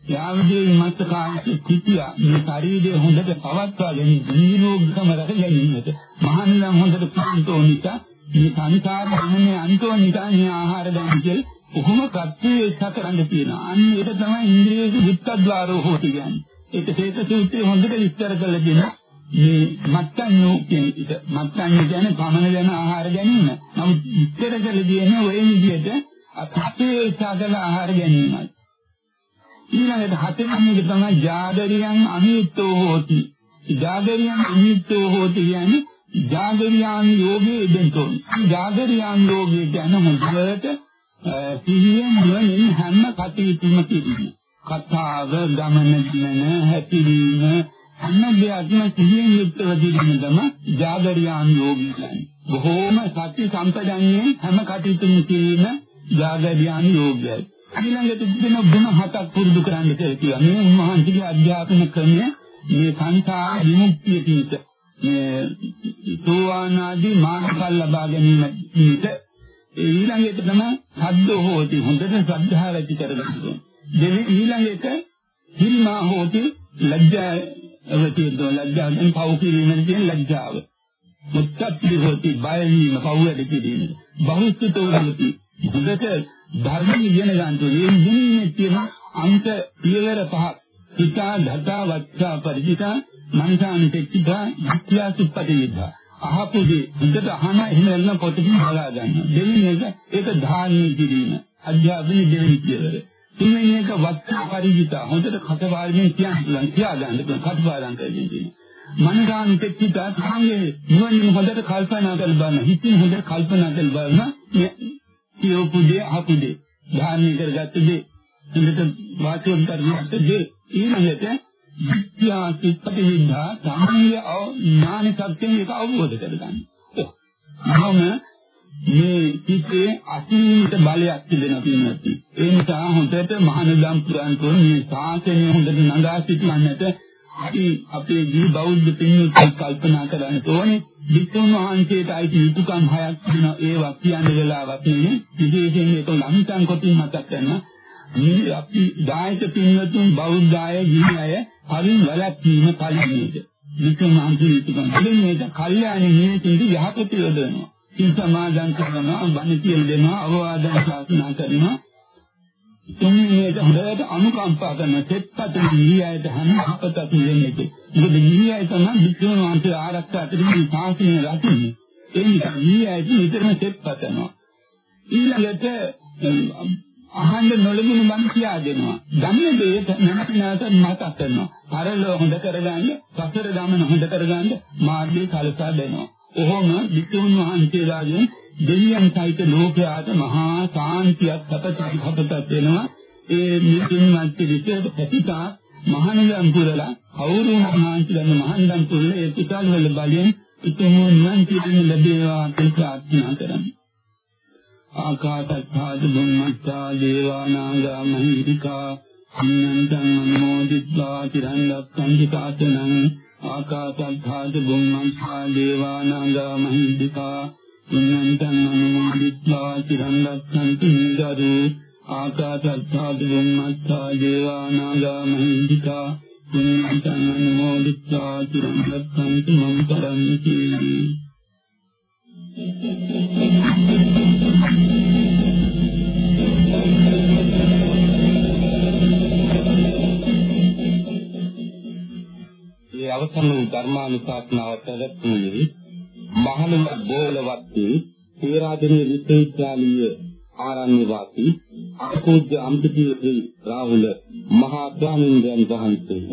යාවදී මත්කාංශ කිතිය මේ ශරීරය හොඳට පවත්වා ගැනීම නිරෝගීකම රැක ගැනීමට මහානිලම් හොඳට පාන්තෝනික මේ සංසාර භවනේ අන්තෝනික මේ ආහාර දැන් කියලා කොහොම ප්‍රත්‍යක්ෂ කරන්න තියෙනවා අන්න ඒක තමයි ඉන්ද්‍රියේ විත්තද්වාරෝ හොති කියන්නේ. ඒක හේත සූත්‍රයේ හොඳට විස්තර කරලා දෙනවා මේ මත්ඤ්ඤෝ කියන එක. මත්ඤ්ඤ කියන්නේ පමණ යන ආහාර ගැනීම. නමුත් විස්තර කරලා දෙන්නේ ওই විදිහට අප්‍රත්‍යක්ෂ කරන ආහාර ගැනීමයි. ඊළඟට හතෙනි එක තමයි ජාගරියන් අනිත්‍යෝ හෝති. ජාගරියන් අනිත්‍යෝ හෝති කියන්නේ ජාගරියන් යෝගයේ දෙන්තෝ. ජාගරියන් යෝගයේ කියන මොකද? සිහියෙන් නුවණින් හැම කටයුතුම කිරීම. කතාව, ගමන දිනන, හැතිරීම හැම දෙයක්ම සිහියෙන් යුක්තව දිරීම තමයි ජාගරියන් යෝගී කියන්නේ. බොහෝම සත්‍ය සම්පජන්යෙන් හැම කටයුතුම කිරීම ජාගරියන් යෝගයයි. ඊළඟට තිබෙන ගුණ හතක් පුරුදු කරන්න කියලා කියනවා. මේ උන්වහන්සේගේ අධ්‍යාපන ක්‍රමය මේ සංසාර විමුක්තිය පිණිස මේ සෝවානාදී මාර්ගඵල ලබා ගැනීම පිණිස ඊළඟට තමයි සද්ද හෝති හොඳට ශ්‍රද්ධාව ඇති කරගන්න. දෙවි ඊළඟට හිල්මා හෝති ලැජ්ජාව තියෙනවා. ලැජ්ජාවෙන් පව් කිරීමෙන් තියෙන ලැජ්ජාව. මුත්තප්පි හෝති බය වීම පව් වැඩ කිරීම. බහුස්තුතෝ හෝති හොඳට ධර්ම ඉගෙන ගන්න ඕනේ. මේ ඉගෙනීමේ තියෙන අංක පියවර පහක්. හිතා ධතා වච්චා පරිචිතා මනසානිතෙච්චා විත්‍යාසුප්පටිවිද්ධා. අහපුදී හොඳට අහන එහෙම එන්න පොතකින් බලා ගන්න. දෙවෙනි එක ඒක ධාර්මී කිරීම. අධ්‍යාපනයේ දෙවෙනි පියවර. තුන්වෙනි එක වච්චා පරිචිතා හොඳට කටපාඩමින් කියන්න කියා ගන්න කටපාඩම් කරගෙන තියෙනවා. මනසානිතෙච්චා සංගේ නුවණින් හොඳට කල්පනා කරලා බලන. හිතින් හොඳට කල්පනා කරලා බලන කියවපු දේ අහපු දේ ධාර්මී කරගත්ත දේ හොඳට වාචික කරගත්ත දේ ඊළඟට විද්‍යා සිත්පතිවිද්ධා සාමාන්‍ය ඥාන සත්‍යයෙන් ඒක අවබෝධ කරගන්න. මම මේ කිසේ අසීමිත බලයක් තිබෙනවා පින්වත්නි. ඒ නිසා හොඳට මහානදම් පුරාණ තුන මේ ශාසනය හොඳට නඟා සිටින්නට අපි අපේ ජී බෞද්ධ පින්වත්නි කල්පනා කරන්න ඕනේ. වික්‍රම වහන්සේට අයිති යුතුයකම් හයක් තියෙනවා ඒවා කියන්න වෙලාවක් නෙමෙයි. විශේෂයෙන් ඒක ලංකන් කොටින් මතක් කරනවා. මේ අපි දායක පින්වත්තුන් බෞද්ධ අය ගිහි අය හරින් වැළැක්වීම පරිණිත. වික්‍රම වහන්සේ යුතුයකම්. දෙන්නේ ඒක කල්යාණි නිමිතින්දී යහපත යොදවනවා. සිල් සමාදන් කරනවා, බණ කියලා දෙනවා, අවවාදන් ශාසනා කරනවා. තුන්වෙනියට හොඳට අනුකම්පා කරන සෙත්පත් නිහියයට හැම අපතක් දෙන්නේ. මොකද නිහියය තමයි වික්‍රම වහන්සේ ආරක්ෂා කරගෙන ශාසනය රකින්නේ. ඒ නිසා නිහියයට නිතරම සෙත්පත් කරනවා. ඊළඟට අහන්න නොලගුණ මම කියා දෙනවා. ධම්ම දේ නැවත නැවත මතක් කරනවා. පරලෝ හොඳ කරගන්න, සසර ගමන හොඳ කරගන්න මාර්ගය කලසා දෙනවා. එහෙම වික්‍රම වහන්සේලාගෙන් දෙවියන් සහිත ලෝකයාට මහා සාන්තියක් සපතක් වෙනවා. ඒ නිකුන්වත් විශේෂ ප්‍රතිපා මහානගම් පුරලා කවුරු මහන්සියන් මහන්දම් පුරලා ඒ පිටාල වල බලයෙන් ඉතින් නිවන් පිටින් ලැබේවා කියලා ප්‍රාර්ථනා කරමි. ආකාශත්ථාද බුම්මත්තා දේවානාගා මහිරිකා අන්නන්තං අනුමෝදිත්වා චිරන් රක්ඛන්ති කාතනං ආකාශත්ථාද බුම්මත්තා දේවානාගා මහිරිකා අන්නන්තං අනුමෝදිත්වා චිරන් රක්ඛන්ති නිදරු ආකාශත්ථාද බුම්මත්තා දේවානාගා මහිරිකා අන්නන්තං අනුමෝදිත්වා චිරන් රක්ඛන්ති මම් කරන්ති. ඒ අවසන් වූ ධර්මානුශාසනාව පැවැත්වුවේ මහනුම බෝලවත්තේ තේරාදෙණිය විශ්වවිද්‍යාලීය ආරණ්‍ය වාසී අපූජ්‍ය අම්පිතිය රාහුල මහා ස්වාමීන් වහන්සේ.